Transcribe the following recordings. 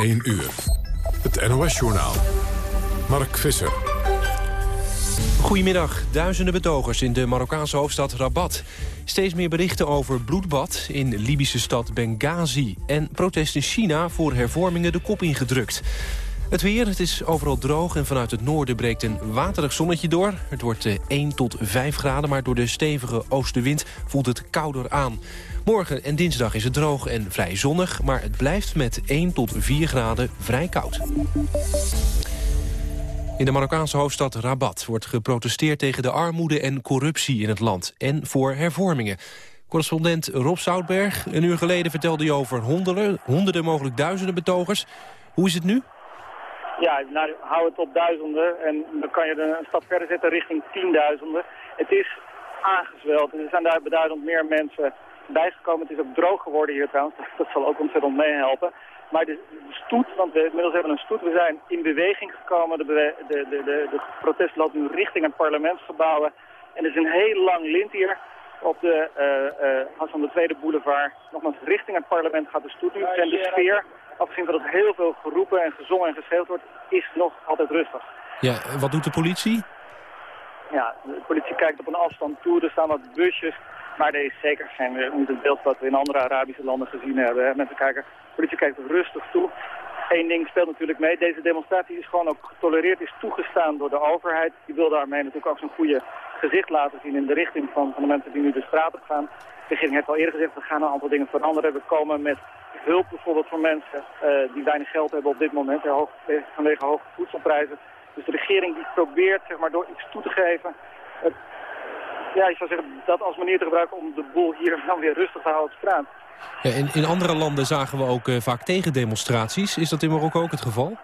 1 uur. Het NOS-journaal. Mark Visser. Goedemiddag. Duizenden betogers in de Marokkaanse hoofdstad Rabat. Steeds meer berichten over bloedbad in Libische stad Benghazi. En protest in China voor hervormingen de kop ingedrukt. Het weer, het is overal droog en vanuit het noorden breekt een waterig zonnetje door. Het wordt 1 eh, tot 5 graden, maar door de stevige oostenwind voelt het kouder aan. Morgen en dinsdag is het droog en vrij zonnig, maar het blijft met 1 tot 4 graden vrij koud. In de Marokkaanse hoofdstad Rabat wordt geprotesteerd tegen de armoede en corruptie in het land en voor hervormingen. Correspondent Rob Zoutberg, een uur geleden vertelde je over honderden, honderden mogelijk duizenden betogers. Hoe is het nu? Ja, nou, hou het op duizenden en dan kan je er een stap verder zetten richting tienduizenden. Het is aangezweld. Er zijn daar beduidend meer mensen bijgekomen. Het is ook droog geworden hier trouwens. Dat zal ook ontzettend meehelpen. Maar de, stoet, want we inmiddels hebben een stoet. We zijn in beweging gekomen. De, de, de, protest loopt nu richting het parlementsgebouwen. En er is een heel lang lint hier op de uh, uh, Hassan de Tweede Boulevard. Nogmaals, richting het parlement gaat de stoet nu. En de sfeer afgezien van dat er heel veel geroepen en gezongen en geschreeuwd wordt, is nog altijd rustig. Ja, wat doet de politie? Ja, de politie kijkt op een afstand toe. Er staan wat busjes. Maar er is zeker geen niet het beeld wat we in andere Arabische landen gezien hebben. Mensen kijken, de politie kijkt rustig toe. Eén ding speelt natuurlijk mee. Deze demonstratie is gewoon ook getolereerd, is toegestaan door de overheid. Die wil daarmee natuurlijk ook zijn goede gezicht laten zien in de richting van, van de mensen die nu de straat op gaan. De regering heeft al eerder gezegd, we gaan een aantal dingen veranderen. We komen met hulp bijvoorbeeld voor mensen uh, die weinig geld hebben op dit moment, hoog, vanwege hoge voedselprijzen. Dus de regering die probeert zeg maar, door iets toe te geven, het, ja, ik zou zeggen, dat als manier te gebruiken om de boel hier dan weer rustig te houden op straat. Ja, in, in andere landen zagen we ook uh, vaak tegendemonstraties. Is dat in Marokko ook het geval?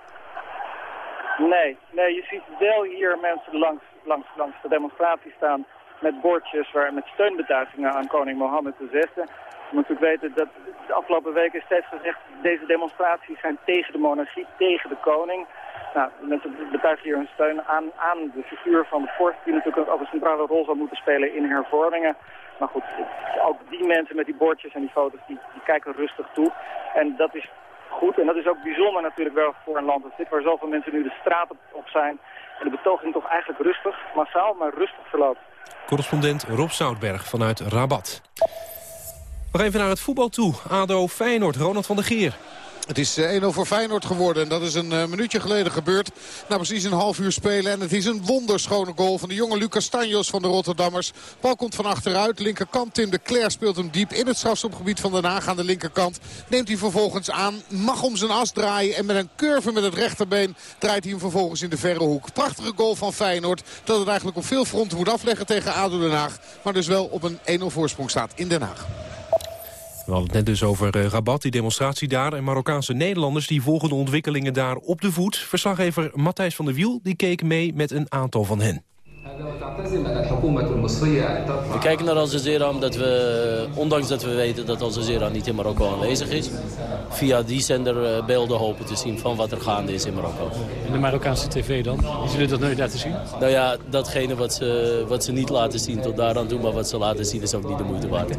Nee, nee je ziet wel hier mensen langs, langs, langs de demonstratie staan met bordjes waar, met steunbetuigingen aan koning Mohammed VI. Je moet natuurlijk weten dat de afgelopen weken steeds gezegd... deze demonstraties zijn tegen de monarchie, tegen de koning. Nou, mensen betuigen hier hun steun aan, aan de figuur van de vorst... die natuurlijk ook een centrale rol zou moeten spelen in hervormingen. Maar goed, ook die mensen met die bordjes en die foto's, die, die kijken rustig toe. En dat is goed. En dat is ook bijzonder natuurlijk wel voor een land als dit... waar zoveel mensen nu de straat op zijn... En de betoging toch eigenlijk rustig, massaal, maar rustig verloopt. Correspondent Rob Zoutberg vanuit Rabat. Nog even naar het voetbal toe. ADO Feyenoord, Ronald van der Geer. Het is 1-0 eh, voor Feyenoord geworden. En dat is een uh, minuutje geleden gebeurd. Na precies een half uur spelen. En het is een wonderschone goal van de jonge Lucas Tanjos van de Rotterdammers. Bal komt van achteruit. Linkerkant Tim de Cler speelt hem diep in het strafschopgebied van Den Haag aan de linkerkant. Neemt hij vervolgens aan. Mag om zijn as draaien. En met een curve met het rechterbeen draait hij hem vervolgens in de verre hoek. Prachtige goal van Feyenoord. Dat het eigenlijk op veel fronten moet afleggen tegen ADO Den Haag. Maar dus wel op een 1-0 voorsprong staat in Den Haag. We hadden het net dus over uh, Rabat, die demonstratie daar... en Marokkaanse Nederlanders die volgen de ontwikkelingen daar op de voet. Verslaggever Matthijs van der Wiel die keek mee met een aantal van hen. We kijken naar Al omdat we, ondanks dat we weten dat Al Jazeera niet in Marokko aanwezig is, via die zender eh, beelden hopen te zien van wat er gaande is in Marokko. En de Marokkaanse tv dan? Zullen jullie dat nooit laten zien? Nou ja, datgene wat ze, wat ze niet laten zien tot daaraan toe, maar wat ze laten zien is ook niet de moeite waard.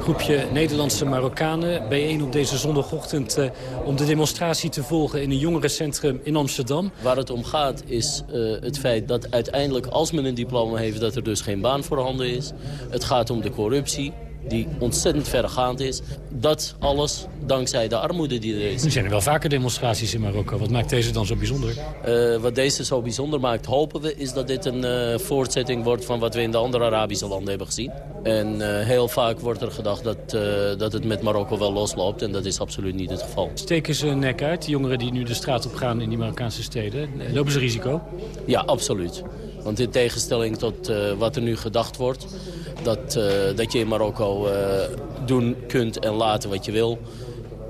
Groepje Nederlandse Marokkanen bijeen op deze zondagochtend uh, om de demonstratie te volgen in een jongerencentrum in Amsterdam. Waar het om gaat is uh, het feit dat uiteindelijk als men een diploma heeft dat er dus geen baan voorhanden is. Het gaat om de corruptie die ontzettend verregaand is. Dat alles dankzij de armoede die er is. Er zijn er wel vaker demonstraties in Marokko. Wat maakt deze dan zo bijzonder? Uh, wat deze zo bijzonder maakt, hopen we, is dat dit een uh, voortzetting wordt van wat we in de andere Arabische landen hebben gezien. En uh, heel vaak wordt er gedacht dat, dat het met Marokko wel losloopt. En dat is absoluut niet het geval. Steken ze nek uit, de jongeren die nu de straat op gaan in die Marokkaanse steden? Lopen ze risico? Ja, absoluut. Want in tegenstelling tot uh, wat er nu gedacht wordt... dat, uh, dat je in Marokko uh, doen kunt en laten wat je wil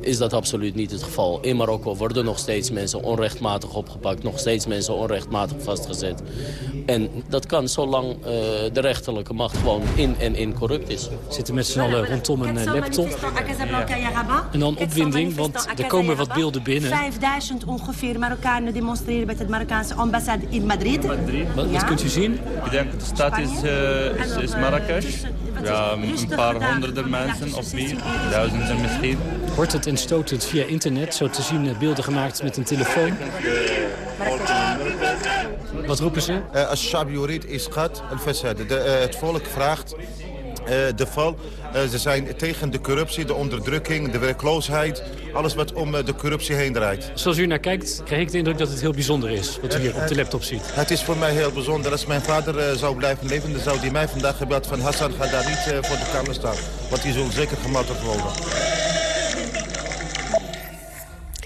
is dat absoluut niet het geval. In Marokko worden nog steeds mensen onrechtmatig opgepakt. Nog steeds mensen onrechtmatig vastgezet. En dat kan zolang uh, de rechterlijke macht gewoon in en in corrupt is. Zitten met z'n allen rondom een laptop. En dan opwinding, want er komen wat beelden binnen. 5000 ongeveer Marokkanen demonstreren bij het Marokkaanse ambassade in Madrid. Wat, wat kunt u zien? Ik denk de stad is, uh, is, is Marrakesh. Ja, een paar honderden mensen of meer, duizenden misschien. Wordt het en stoot het via internet, zo te zien beelden gemaakt met een telefoon. Wat roepen ze? Het volk vraagt de val. ze zijn tegen de corruptie, de onderdrukking, de werkloosheid. Alles wat om de corruptie heen draait. Zoals u naar kijkt, krijg ik de indruk dat het heel bijzonder is... wat u hier op de laptop ziet. Het is voor mij heel bijzonder. Als mijn vader zou blijven leven... dan zou hij mij vandaag gebeld van... Hassan, ga daar niet voor de kamer staan. Want die zullen zeker gemarteld worden.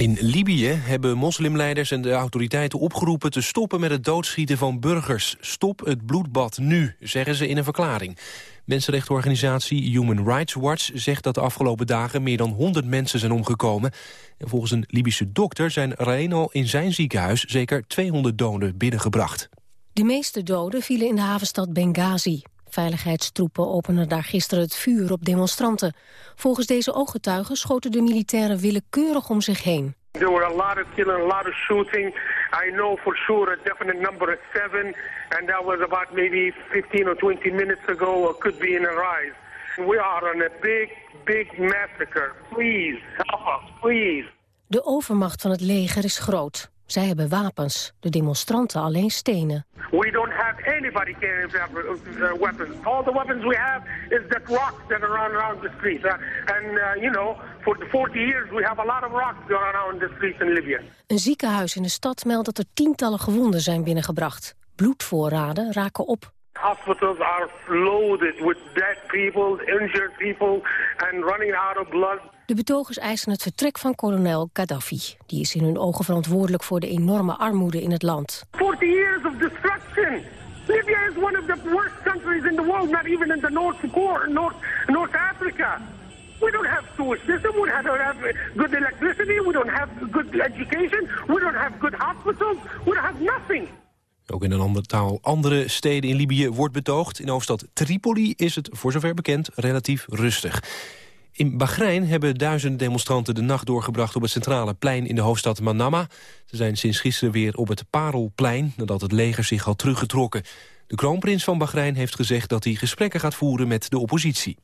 In Libië hebben moslimleiders en de autoriteiten opgeroepen te stoppen met het doodschieten van burgers. Stop het bloedbad nu, zeggen ze in een verklaring. Mensenrechtenorganisatie Human Rights Watch zegt dat de afgelopen dagen meer dan 100 mensen zijn omgekomen. En volgens een Libische dokter zijn al in zijn ziekenhuis zeker 200 doden binnengebracht. De meeste doden vielen in de havenstad Benghazi. Veiligheidstroepen openden daar gisteren het vuur op demonstranten. Volgens deze ooggetuigen schoten de militairen willekeurig om zich heen. There were a lot of killing, a lot of shooting. I know for sure a definite number of seven, and that was about maybe 15 or 20 minutes ago, or could be in a rise. We are on a big, big massacre. Please, help us, please. De overmacht van het leger is groot. Zij hebben wapens, de demonstranten alleen stenen. We don't have anybody carrying uh, weapons. All the weapons we have is that rocks that are around, around the streets. Uh, and, uh, you know, for the 40 years we have a lot of rocks going around the streets in Libya. Een ziekenhuis in de stad meldt dat er tientallen gewonden zijn binnengebracht. Bloedvoorraden raken op. Hospitals are loaded with dead people, injured people, and running out of blood. De betogers eisen het vertrek van kolonel Gaddafi. Die is in hun ogen verantwoordelijk voor de enorme armoede in het land. 40 years of destruction. Libya is one of the worst countries in the world, not even in the North, North, North Africa. We don't have sewer system, we don't have good electricity, we don't have good education, we don't have good hospitals, we don't have nothing. Ook in een andere taal andere steden in Libië wordt betoogd. In hoofdstad Tripoli is het, voor zover bekend, relatief rustig. In Bahrein hebben duizenden demonstranten de nacht doorgebracht... op het centrale plein in de hoofdstad Manama. Ze zijn sinds gisteren weer op het Parelplein... nadat het leger zich had teruggetrokken. De kroonprins van Bahrein heeft gezegd dat hij gesprekken gaat voeren met de oppositie.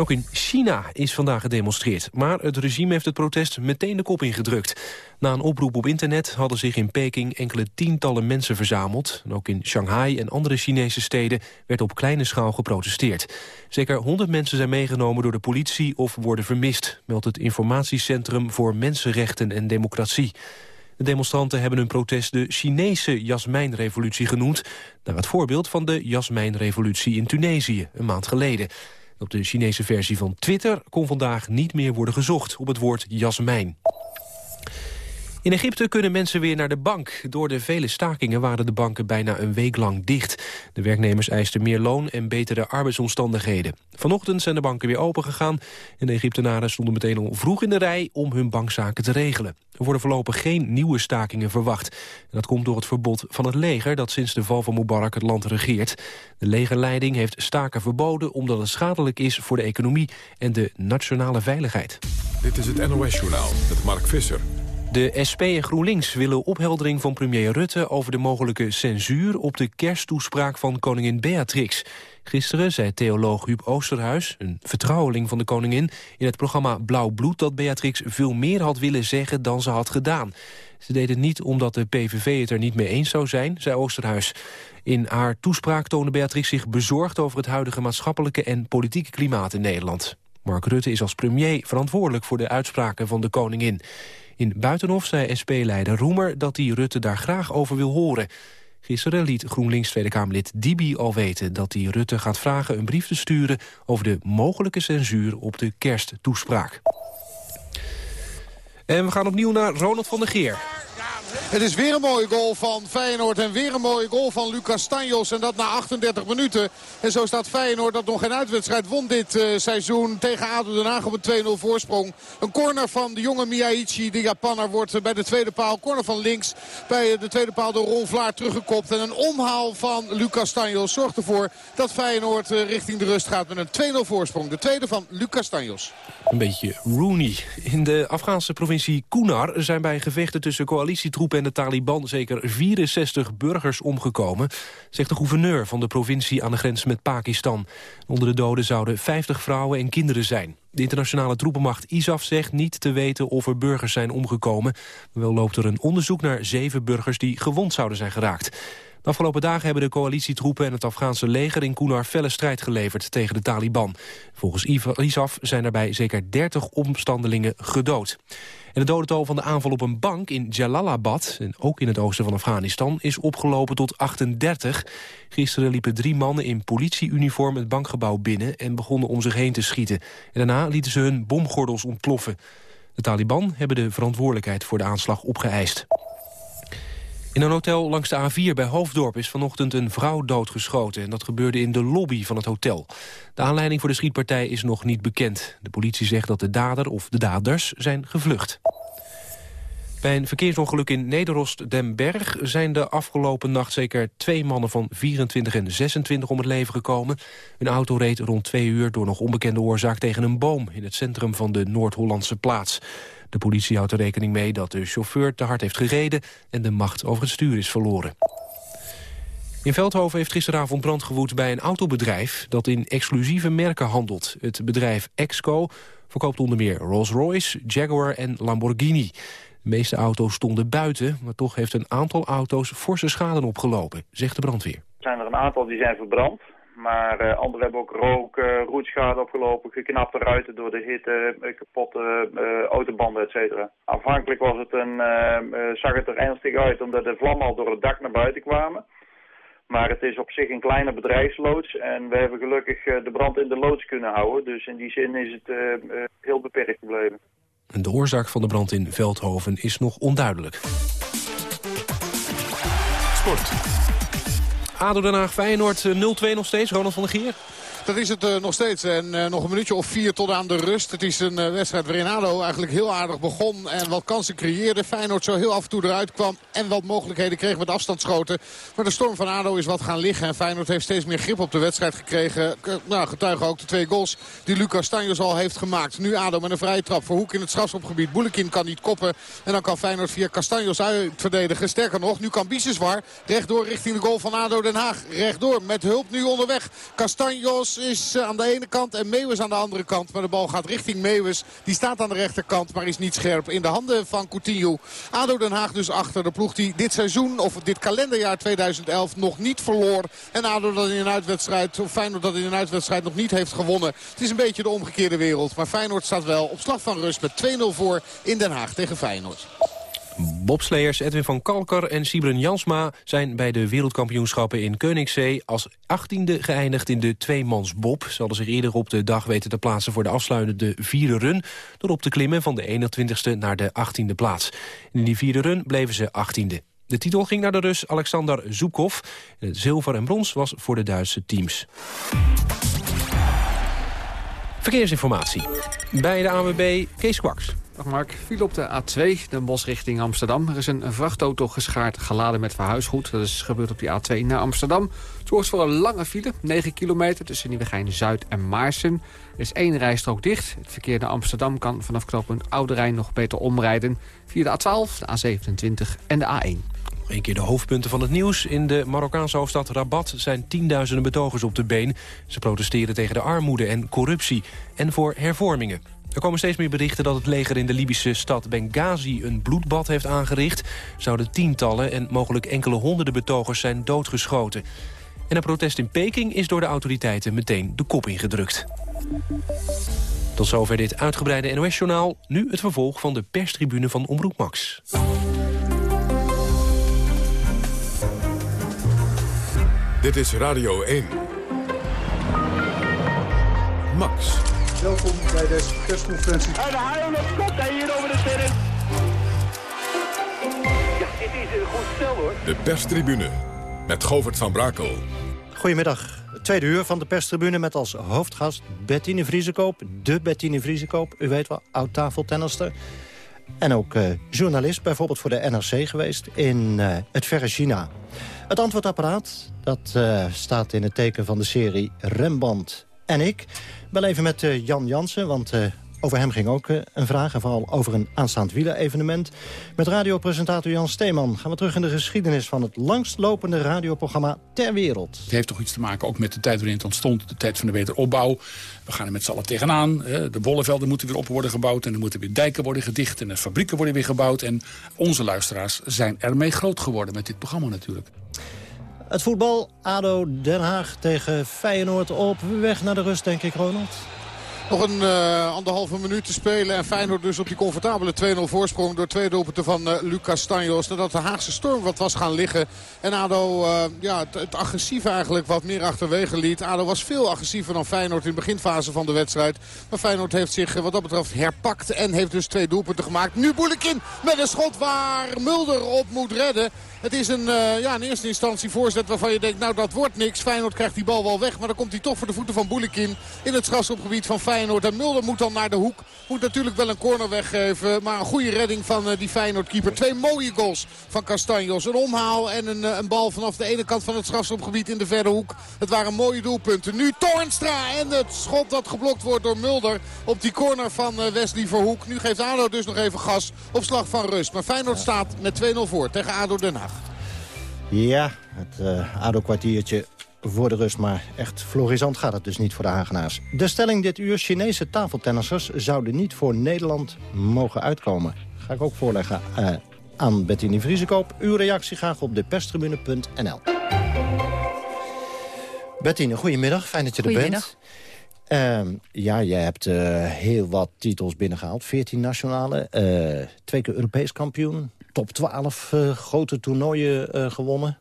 Ook in China is vandaag gedemonstreerd. Maar het regime heeft het protest meteen de kop ingedrukt. Na een oproep op internet hadden zich in Peking enkele tientallen mensen verzameld. En ook in Shanghai en andere Chinese steden werd op kleine schaal geprotesteerd. Zeker 100 mensen zijn meegenomen door de politie of worden vermist... meldt het Informatiecentrum voor Mensenrechten en Democratie. De demonstranten hebben hun protest de Chinese jasmijnrevolutie genoemd... naar het voorbeeld van de jasmijnrevolutie in Tunesië een maand geleden. Op de Chinese versie van Twitter kon vandaag niet meer worden gezocht op het woord jasmijn. In Egypte kunnen mensen weer naar de bank. Door de vele stakingen waren de banken bijna een week lang dicht. De werknemers eisten meer loon en betere arbeidsomstandigheden. Vanochtend zijn de banken weer opengegaan... en de Egyptenaren stonden meteen al vroeg in de rij om hun bankzaken te regelen. Er worden voorlopig geen nieuwe stakingen verwacht. Dat komt door het verbod van het leger dat sinds de val van Mubarak het land regeert. De legerleiding heeft staken verboden omdat het schadelijk is voor de economie en de nationale veiligheid. Dit is het NOS Journaal met Mark Visser. De SP en GroenLinks willen opheldering van premier Rutte... over de mogelijke censuur op de kersttoespraak van koningin Beatrix. Gisteren zei theoloog Huub Oosterhuis, een vertrouweling van de koningin... in het programma Blauw Bloed dat Beatrix veel meer had willen zeggen dan ze had gedaan. Ze deed het niet omdat de PVV het er niet mee eens zou zijn, zei Oosterhuis. In haar toespraak toonde Beatrix zich bezorgd over het huidige maatschappelijke en politieke klimaat in Nederland. Mark Rutte is als premier verantwoordelijk voor de uitspraken van de koningin. In Buitenhof zei SP-leider Roemer dat hij Rutte daar graag over wil horen. Gisteren liet GroenLinks Tweede Kamerlid Dibi al weten dat hij Rutte gaat vragen een brief te sturen over de mogelijke censuur op de kersttoespraak. En we gaan opnieuw naar Ronald van der Geer. Het is weer een mooie goal van Feyenoord en weer een mooie goal van Lucas Stanjos. En dat na 38 minuten. En zo staat Feyenoord dat nog geen uitwedstrijd won dit uh, seizoen tegen ADO Den Haag op een 2-0 voorsprong. Een corner van de jonge Miyaichi, de Japanner, wordt bij de tweede paal. Corner van links bij de tweede paal door Ron Vlaar teruggekopt. En een omhaal van Lucas Stanjos zorgt ervoor dat Feyenoord richting de rust gaat met een 2-0 voorsprong. De tweede van Lucas Stanjos. Een beetje Rooney. In de Afghaanse provincie Kunar zijn bij gevechten tussen coalitie coalitietroepen en de Taliban zeker 64 burgers omgekomen, zegt de gouverneur van de provincie aan de grens met Pakistan. Onder de doden zouden 50 vrouwen en kinderen zijn. De internationale troepenmacht ISAF zegt niet te weten of er burgers zijn omgekomen. Wel loopt er een onderzoek naar zeven burgers die gewond zouden zijn geraakt. De afgelopen dagen hebben de coalitietroepen en het Afghaanse leger in Kunar felle strijd geleverd tegen de Taliban. Volgens ISAF zijn daarbij zeker 30 omstandelingen gedood. Het dodental van de aanval op een bank in Jalalabad, en ook in het oosten van Afghanistan, is opgelopen tot 38. Gisteren liepen drie mannen in politieuniform het bankgebouw binnen en begonnen om zich heen te schieten. En daarna lieten ze hun bomgordels ontploffen. De Taliban hebben de verantwoordelijkheid voor de aanslag opgeëist. In een hotel langs de A4 bij Hoofddorp is vanochtend een vrouw doodgeschoten. En dat gebeurde in de lobby van het hotel. De aanleiding voor de schietpartij is nog niet bekend. De politie zegt dat de dader of de daders zijn gevlucht. Bij een verkeersongeluk in Nederost-Den-Berg zijn de afgelopen nacht zeker twee mannen van 24 en 26 om het leven gekomen. Een auto reed rond twee uur door nog onbekende oorzaak tegen een boom in het centrum van de Noord-Hollandse plaats. De politie houdt er rekening mee dat de chauffeur te hard heeft gereden... en de macht over het stuur is verloren. In Veldhoven heeft gisteravond brand gewoed bij een autobedrijf... dat in exclusieve merken handelt. Het bedrijf Exco verkoopt onder meer Rolls-Royce, Jaguar en Lamborghini. De meeste auto's stonden buiten, maar toch heeft een aantal auto's forse schade opgelopen, zegt de brandweer. Er zijn er een aantal die zijn verbrand. Maar uh, anderen hebben ook rook, uh, roetschade opgelopen, geknapte ruiten door de hitte, uh, kapotte autobanden, et cetera. Afhankelijk was het een, zag het er ernstig uit omdat de vlammen al door het dak naar buiten kwamen. Maar het is op zich een kleine bedrijfsloods en we hebben gelukkig de brand in de loods kunnen houden. Dus in die zin is het heel beperkt gebleven. De oorzaak van de brand in Veldhoven is nog onduidelijk. Sport. ADO Den Haag Feyenoord 0-2 eh, nog steeds. Ronald van der Gier. Dat is het uh, nog steeds. En uh, nog een minuutje of vier tot aan de rust. Het is een uh, wedstrijd waarin ADO eigenlijk heel aardig begon. En wat kansen creëerde. Feyenoord zo heel af en toe eruit kwam. En wat mogelijkheden kreeg met afstandsschoten. Maar de storm van ADO is wat gaan liggen. En Feyenoord heeft steeds meer grip op de wedstrijd gekregen. nou, getuigen ook de twee goals die Lucas Stanjos al heeft gemaakt. Nu ADO met een vrije trap voor Hoek in het strafschopgebied. Boelekin kan niet koppen. En dan kan Feyenoord via Castanjos uitverdedigen. Sterker nog, nu kan Biseswar rechtdoor richting de goal van ADO Den Haag. Rechtdoor met hulp nu onderweg. Castanjos is eh, aan de ene kant en Meeuwis aan de andere kant. Maar de bal gaat richting Meeuwis. Die staat aan de rechterkant, maar is niet scherp. In de handen van Coutinho. ADO Den Haag dus achter de ploeg die dit seizoen, of dit kalenderjaar 2011, nog niet verloor. En ADO dat in een uitwedstrijd, of Feyenoord dat in een uitwedstrijd nog niet heeft gewonnen. Het is een beetje de omgekeerde wereld. Maar Feyenoord staat wel op slag van rust met 2-0 voor in Den Haag tegen Feyenoord. Bobsleiers Edwin van Kalker en Sibren Jansma zijn bij de wereldkampioenschappen in Koningszee als achttiende geëindigd in de tweemansbob. Ze hadden zich eerder op de dag weten te plaatsen voor de afsluitende vierde run door op te klimmen van de 21ste naar de 18e plaats. In die vierde run bleven ze achttiende. De titel ging naar de Rus Alexander Zukov. Zilver en brons was voor de Duitse teams. Verkeersinformatie. Bij de ANWB Kees Kwaks. Dag Mark, viel op de A2, Den Bosch richting Amsterdam. Er is een vrachtauto geschaard geladen met verhuisgoed. Dat is gebeurd op die A2 naar Amsterdam. Het zorgt voor een lange file, 9 kilometer tussen Nieuwegein-Zuid en Maarsen. Er is één rijstrook dicht. Het verkeer naar Amsterdam kan vanaf knooppunt Oude Rijn nog beter omrijden... via de A12, de A27 en de A1. Een keer de hoofdpunten van het nieuws. In de Marokkaanse hoofdstad Rabat zijn tienduizenden betogers op de been. Ze protesteren tegen de armoede en corruptie en voor hervormingen. Er komen steeds meer berichten dat het leger in de Libische stad Benghazi een bloedbad heeft aangericht. Zouden tientallen en mogelijk enkele honderden betogers zijn doodgeschoten. En een protest in Peking is door de autoriteiten meteen de kop ingedrukt. Tot zover dit uitgebreide NOS-journaal. Nu het vervolg van de perstribune van Omroep Max. Dit is Radio 1. Max. Welkom bij deze persconferentie. En de haal komt hij hier over de terrein. Ja, dit is een goed stel hoor. De perstribune met Govert van Brakel. Goedemiddag. tweede uur van de perstribune met als hoofdgast Bettine Vriesekoop. De Bettine Vriesekoop, u weet wel, oud-tafeltennister. En ook uh, journalist, bijvoorbeeld voor de NRC geweest in uh, het verre China. Het antwoordapparaat, dat uh, staat in het teken van de serie Remband en ik bel even met uh, Jan Jansen, want uh, over hem ging ook een vraag. En vooral over een aanstaand wielerevenement. Met radiopresentator Jan Steeman gaan we terug in de geschiedenis... van het langstlopende radioprogramma ter wereld. Het heeft toch iets te maken ook met de tijd waarin het ontstond. De tijd van de wederopbouw. We gaan er met z'n allen tegenaan. De bollevelden moeten weer op worden gebouwd. En er moeten weer dijken worden gedicht. En de fabrieken worden weer gebouwd. En onze luisteraars zijn ermee groot geworden met dit programma natuurlijk. Het voetbal, ADO Den Haag tegen Feyenoord op weg naar de rust, denk ik, Ronald. Nog een uh, anderhalve minuut te spelen. En Feyenoord dus op die comfortabele 2-0 voorsprong door twee doelpunten van uh, Lucas Stanjos. Nadat de Haagse storm wat was gaan liggen. En ADO uh, ja, het, agressieve eigenlijk wat meer achterwege liet. ADO was veel agressiever dan Feyenoord in de beginfase van de wedstrijd. Maar Feyenoord heeft zich wat dat betreft herpakt. En heeft dus twee doelpunten gemaakt. Nu Boelekin met een schot waar Mulder op moet redden. Het is een, uh, ja, in eerste instantie voorzet waarvan je denkt, nou dat wordt niks. Feyenoord krijgt die bal wel weg, maar dan komt hij toch voor de voeten van Boelekin in het strafschopgebied van Feyenoord. En Mulder moet dan naar de hoek. Moet natuurlijk wel een corner weggeven, maar een goede redding van uh, die Feyenoord-keeper. Twee mooie goals van Castanjos. Een omhaal en een, uh, een bal vanaf de ene kant van het strafschopgebied in de verre hoek. Het waren mooie doelpunten. Nu Toornstra en het schot dat geblokt wordt door Mulder op die corner van Wesley Verhoek. Nu geeft ADO dus nog even gas op slag van rust. Maar Feyenoord staat met 2-0 voor tegen ADO Den Haag. Ja, het uh, ADO-kwartiertje voor de rust. Maar echt florisant gaat het dus niet voor de Hagenaars. De stelling dit uur, Chinese tafeltennissers zouden niet voor Nederland mogen uitkomen. Ga ik ook voorleggen uh, aan Bettini Vriesekoop. Uw reactie graag op deperstribune.nl. Bettine, goedemiddag. Fijn dat je er bent. Uh, ja, jij hebt uh, heel wat titels binnengehaald. 14 nationale, uh, twee keer Europees kampioen. Top 12 uh, grote toernooien uh, gewonnen.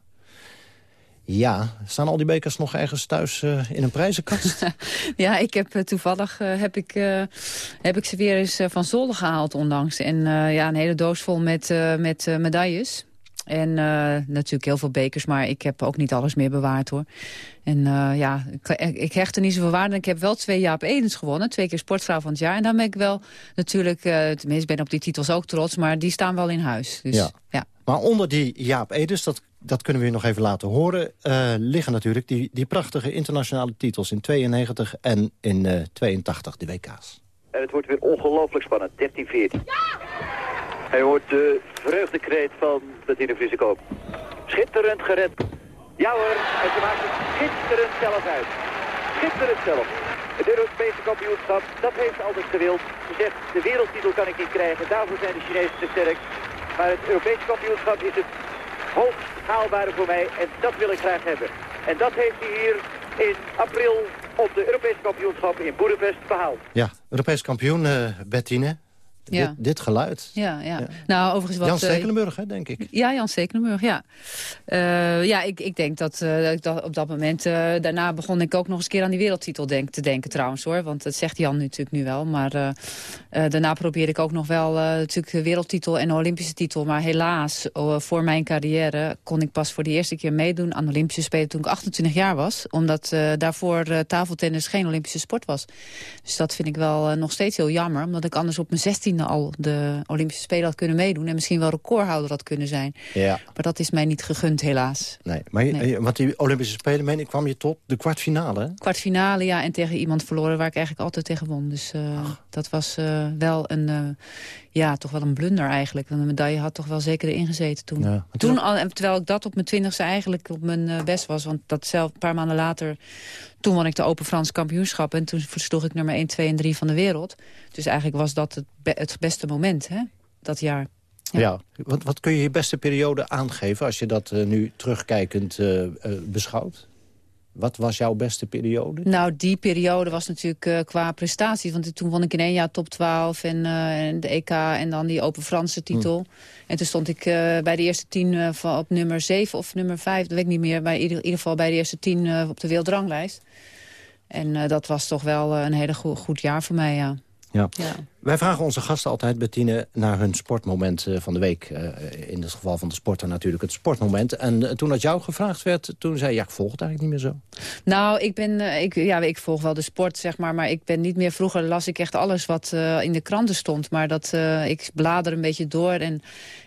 Ja, staan al die bekers nog ergens thuis uh, in een prijzenkast? ja, ik heb toevallig heb ik, heb ik ze weer eens van zolder gehaald onlangs. En ja, een hele doos vol met, met medailles. En uh, natuurlijk heel veel bekers, maar ik heb ook niet alles meer bewaard hoor. En uh, ja, ik, ik hecht er niet zoveel waarde. Ik heb wel twee Jaap Edens gewonnen, twee keer sportvrouw van het jaar. En dan ben ik wel natuurlijk, uh, tenminste ik ben op die titels ook trots, maar die staan wel in huis. Dus, ja. ja. Maar onder die Jaap Edens, dat, dat kunnen we je nog even laten horen... Uh, liggen natuurlijk die, die prachtige internationale titels in 92 en in 82, de WK's. En het wordt weer ongelooflijk spannend, 13-14. Ja! Hij hoort de vreugdekreet van Bettine Vriesekoop. Schitterend gered. Ja hoor, en ze maakt het schitterend zelf uit. Schitterend zelf. Het Europese kampioenschap, dat heeft altijd gewild. Ze zegt, de wereldtitel kan ik niet krijgen, daarvoor zijn de Chinezen te sterk. Maar het Europese kampioenschap is het hoogst haalbare voor mij en dat wil ik graag hebben. En dat heeft hij hier in april op de Europese kampioenschap in Boedapest behaald. Ja, Europees kampioen uh, Bettine. Ja. Dit, dit, geluid. Ja, ja. ja. Nou, overigens wat... Jan Stekelenburg, hè, denk ik. Ja, Jan Stekelenburg, ja. Uh, ja, ik, ik denk dat, uh, dat op dat moment... Uh, daarna begon ik ook nog eens een keer aan die wereldtitel denk, te denken trouwens, hoor. Want dat zegt Jan natuurlijk nu wel. Maar daarna probeerde ik ook nog wel natuurlijk de wereldtitel en de Olympische titel. Maar helaas, voor mijn carrière kon ik pas voor de eerste keer meedoen aan de Olympische Spelen toen ik 28 jaar was. Omdat daarvoor tafeltennis geen Olympische sport was. Dus dat vind ik wel nog steeds heel jammer. Omdat ik anders op mijn 16 al de Olympische Spelen had kunnen meedoen... en misschien wel recordhouder had kunnen zijn. Ja. Maar dat is mij niet gegund, helaas. Nee, maar je, nee. want die Olympische Spelen, meen ik, kwam je tot de kwartfinale, hè? Kwartfinale, ja, en tegen iemand verloren waar ik eigenlijk altijd tegen won. Dus uh, dat was uh, wel een... Uh, ja, toch wel een blunder eigenlijk. Want de medaille had toch wel zeker erin gezeten toen. Ja, toen al, terwijl ik dat op mijn twintigste eigenlijk op mijn uh, best was. Want dat zelf een paar maanden later... Toen won ik de Open Frans kampioenschap. En toen versloeg ik nummer 1, 2 en 3 van de wereld. Dus eigenlijk was dat het, be het beste moment, hè? Dat jaar. Ja, ja. Wat, wat kun je je beste periode aangeven... als je dat uh, nu terugkijkend uh, uh, beschouwt? Wat was jouw beste periode? Nou, die periode was natuurlijk uh, qua prestaties. Want toen won ik in één jaar top 12 en, uh, en de EK en dan die Open Franse titel. Hmm. En toen stond ik uh, bij de eerste tien op nummer 7 of nummer 5, dat weet ik niet meer. Maar in ieder, in ieder geval bij de eerste tien op de wereldranglijst. En dat was toch wel een hele go goed jaar voor mij, ja. Ja. ja. Wij vragen onze gasten altijd, Bettine, naar hun sportmoment uh, van de week. Uh, in het geval van de sporter natuurlijk het sportmoment. En uh, toen dat jou gevraagd werd, toen zei je, ja, ik volg het eigenlijk niet meer zo. Nou, ik ben, ik, ja, ik volg wel de sport, zeg maar. Maar ik ben niet meer, vroeger las ik echt alles wat in de kranten stond. Maar dat, ik blader een beetje door en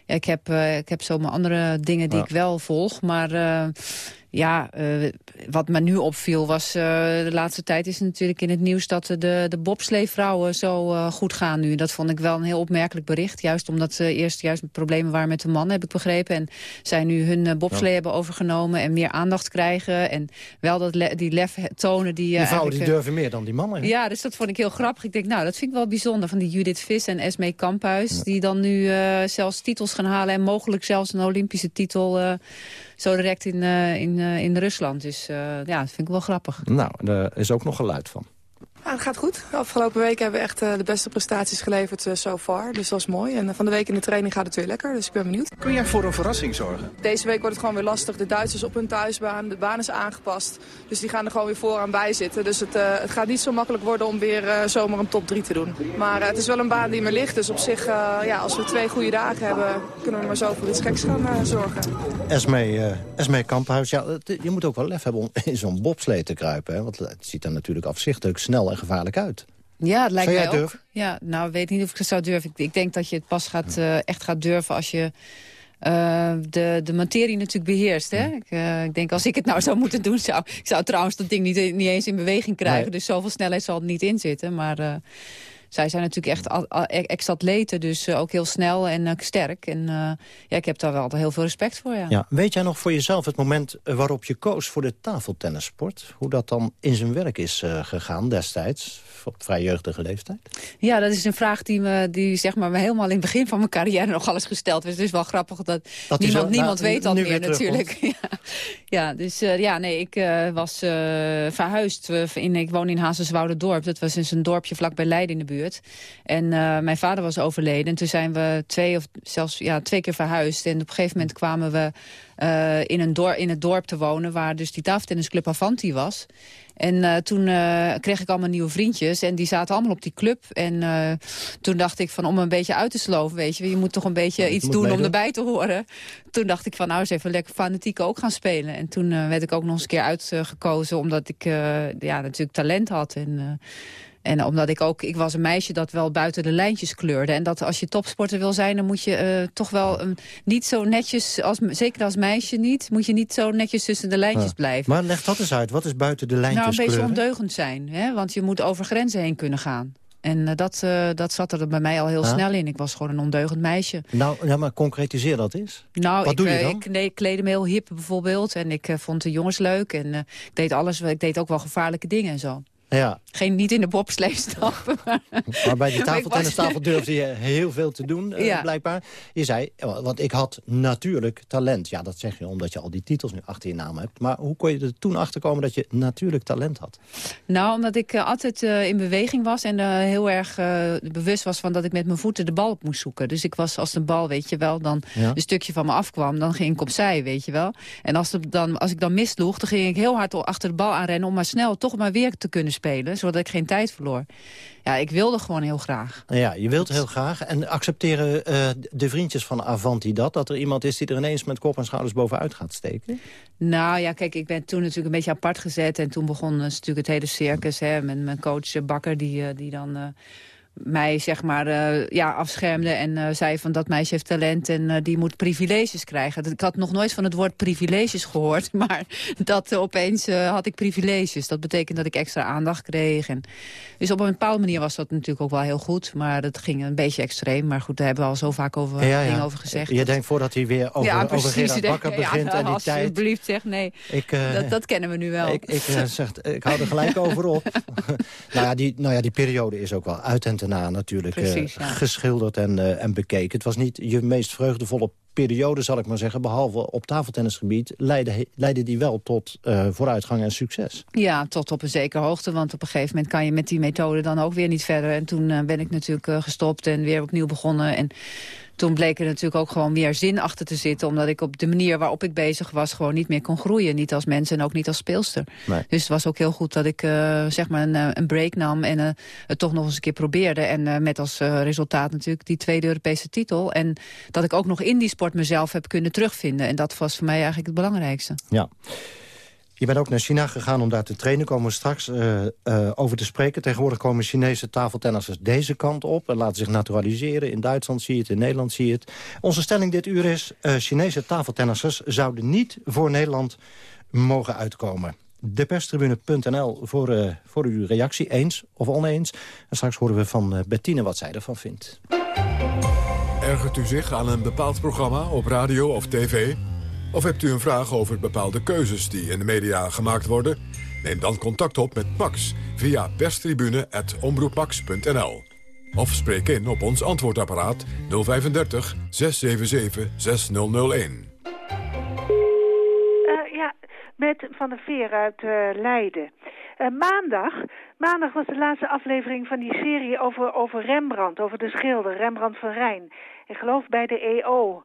ja, ik, heb, ik heb zo mijn andere dingen die ja. ik wel volg. Maar Ja, uh, wat me nu opviel was uh, de laatste tijd is natuurlijk in het nieuws dat de, de bobsleevrouwen zo uh, goed gaan nu. Dat vond ik wel een heel opmerkelijk bericht. Juist omdat ze eerst juist problemen waren met de mannen, heb ik begrepen. En zij nu hun bobslee ja. hebben overgenomen en meer aandacht krijgen. En wel dat le die lef tonen die... die vrouwen die durven meer dan die mannen. Ja, dus dat vond ik heel grappig. Ik denk, nou, dat vind ik wel bijzonder van die Judith Vis en Esme Kamphuis. Ja. Die dan nu zelfs titels gaan halen en mogelijk zelfs een Olympische titel zo direct in, uh, in, uh, in Rusland. Dus uh, ja, dat vind ik wel grappig. Nou, er is ook nog geluid van. Ja, het gaat goed. De afgelopen weken hebben we echt uh, de beste prestaties geleverd uh, so far. Dus dat is mooi. En uh, van de week in de training gaat het weer lekker. Dus ik ben benieuwd. Kun jij voor een verrassing zorgen? Deze week wordt het gewoon weer lastig. De Duitsers op hun thuisbaan. De baan is aangepast. Dus die gaan er gewoon weer vooraan bij zitten. Dus het, het gaat niet zo makkelijk worden om weer zomaar een top 3 te doen. Maar het is wel een baan die me ligt. Dus op zich, ja, als we twee goede dagen hebben... kunnen we maar zo voor iets geks gaan zorgen. Esme, Esme Kamphuis, ja, je moet ook wel lef hebben om in zo'n bobslee te kruipen. Hè? Want het ziet er natuurlijk afzichtelijk snel en gevaarlijk uit. Ja, het lijkt zou mij ook. durven? Ja, nou, ik weet niet of ik het zou durven. Ik, ik denk dat je het pas gaat, uh, echt gaat durven als je uh, de, de materie natuurlijk beheerst. Hè? Ik, uh, ik, denk, als ik het nou zou moeten doen, zou ik zou trouwens dat ding niet, niet eens in beweging krijgen. Nee. Dus zoveel snelheid zal er niet in zitten. Maar zij zijn natuurlijk echt ex-atleten, dus uh, ook heel snel en uh, sterk. En uh, ja, ik heb daar wel heel veel respect voor, ja. ja. Weet jij nog voor jezelf het moment waarop je koos voor de tafeltennissport? Hoe dat dan in zijn werk is gegaan destijds, op vrij jeugdige leeftijd? Ja, dat is een vraag die me, die, zeg maar, me helemaal in het begin van mijn carrière nog alles gesteld werd. Het is wel grappig dat, dat niemand, zo, niemand nou, weet dat meer natuurlijk. ja. ja, dus ja, nee, ik was verhuisd. in, ik woon in Hazenswoude-dorp. Dat was in een dorpje vlakbij Leiden in de buurt. En uh, mijn vader was overleden. En toen zijn we twee of zelfs ja, twee keer verhuisd. En op een gegeven moment kwamen we uh, in, een dorp, in het dorp te wonen... waar dus die tafeltennisclub Avanti was. En uh, toen uh, kreeg ik allemaal nieuwe vriendjes. En die zaten allemaal op die club. En uh, toen dacht ik van om een beetje uit te sloven, weet je. Je moet toch een beetje iets doen om erbij te horen. Toen dacht ik van nou eens even lekker fanatiek ook gaan spelen. En toen werd ik ook nog eens een keer uitgekozen. Omdat ik ja, natuurlijk talent had. En, en omdat ik ook, ik was een meisje dat wel buiten de lijntjes kleurde. En dat als je topsporter wil zijn, dan moet je uh, toch wel um, niet zo netjes, als, zeker als meisje niet, moet je niet zo netjes tussen de lijntjes Ja. blijven. Maar leg dat eens uit. Wat is buiten de lijntjes Nou, een beetje kleuren? ondeugend zijn. Hè? Want je moet over grenzen heen kunnen gaan. En uh, dat, uh, dat zat er bij mij al heel Ja? snel in. Ik was gewoon een ondeugend meisje. Nou, ja, maar concretiseer dat eens. Nou, Wat ik, doe je eh, dan? ik nee, kleedde me heel hip bijvoorbeeld. En ik uh, vond de jongens leuk. En ik deed alles. Ik deed ook wel gevaarlijke dingen en zo. Ja, Geen niet in de bobslee stappen. Maar, maar bij die tafeltennistafel durfde je heel veel te doen, eh, Ja. blijkbaar. Je zei, eh, want ik had natuurlijk talent. Ja, dat zeg je omdat je al die titels nu achter je naam hebt. Maar hoe kon je er toen achter komen dat je natuurlijk talent had? Nou, omdat ik uh, altijd uh, in beweging was en heel erg bewust was van dat ik met mijn voeten de bal op moest zoeken. Dus ik was als de bal, weet je wel, dan Ja. een stukje van me afkwam, dan ging ik opzij, weet je wel. En als, de, dan, als ik dan misloeg, dan ging ik heel hard achter de bal aanrennen om maar snel toch maar weer te kunnen spelen, zodat ik geen tijd verloor. Ja, ik wilde gewoon heel graag. Ja, je wilt heel graag. En accepteren eh, de vriendjes van Avanti dat? Dat er iemand is die er ineens met kop en schouders bovenuit gaat steken? Nou ja, kijk, ik ben toen natuurlijk een beetje apart gezet. En toen begon dus natuurlijk het hele circus. Hè, met mijn coach eh, Bakker, die, eh, die dan mij zeg maar eh, ja, afschermde. En eh, zei van dat meisje heeft talent en eh, die moet privileges krijgen. Ik had nog nooit van het woord privileges gehoord. Maar dat opeens had ik privileges. Dat betekent dat ik extra aandacht kreeg. En, dus op een bepaalde manier was dat natuurlijk ook wel heel goed. Maar dat ging een beetje extreem. Maar goed, daar hebben we al zo vaak over, dingen over gezegd. Je denkt voordat hij weer over, ja, over precies. Gerard denk, Bakker ja, begint en die tijd. Alsjeblieft, zeg nee. Ik, dat, dat kennen we nu wel. Ik, ik, zeg, ik hou er gelijk over op. nou, ja, die, nou ja, die periode is ook wel uit en te na natuurlijk eh, Precies, ja. geschilderd en, eh, en bekeken. Het was niet je meest vreugdevolle periode, zal ik maar zeggen. Behalve op tafeltennisgebied leidde, leidde die wel tot eh, vooruitgang en succes. Ja, tot op een zekere hoogte. Want op een gegeven moment kan je met die methode dan ook weer niet verder. En toen ben ik natuurlijk gestopt en weer opnieuw begonnen. En toen bleek er natuurlijk ook gewoon meer zin achter te zitten. Omdat ik op de manier waarop ik bezig was gewoon niet meer kon groeien. Niet als mens en ook niet als speelster. Nee. Dus het was ook heel goed dat ik eh, zeg maar een, eh, een break nam en eh, het toch nog eens een keer probeerde. En met als resultaat natuurlijk die tweede Europese titel. En dat ik ook nog in die sport mezelf heb kunnen terugvinden. En dat was voor mij eigenlijk het belangrijkste. Ja. Je bent ook naar China gegaan om daar te trainen. Komen we straks eh, eh, over te spreken. Tegenwoordig komen Chinese tafeltennissers deze kant op... en laten zich naturaliseren. In Duitsland zie je het, in Nederland zie je het. Onze stelling dit uur is... eh, Chinese tafeltennissers zouden niet voor Nederland mogen uitkomen. Deperstribune.nl voor, voor uw reactie, eens of oneens. En straks horen we van Bettine wat zij ervan vindt. Ergert u zich aan een bepaald programma op radio of tv? Of hebt u een vraag over bepaalde keuzes die in de media gemaakt worden? Neem dan contact op met Max via perstribune.omroepmax.nl. Of spreek in op ons antwoordapparaat 035 677 6001. Uh, ja, met Van der Veer uit uh, Leiden. Uh, maandag, maandag was de laatste aflevering van die serie over, over Rembrandt, over de schilder Rembrandt van Rijn. Ik geloof bij de EO.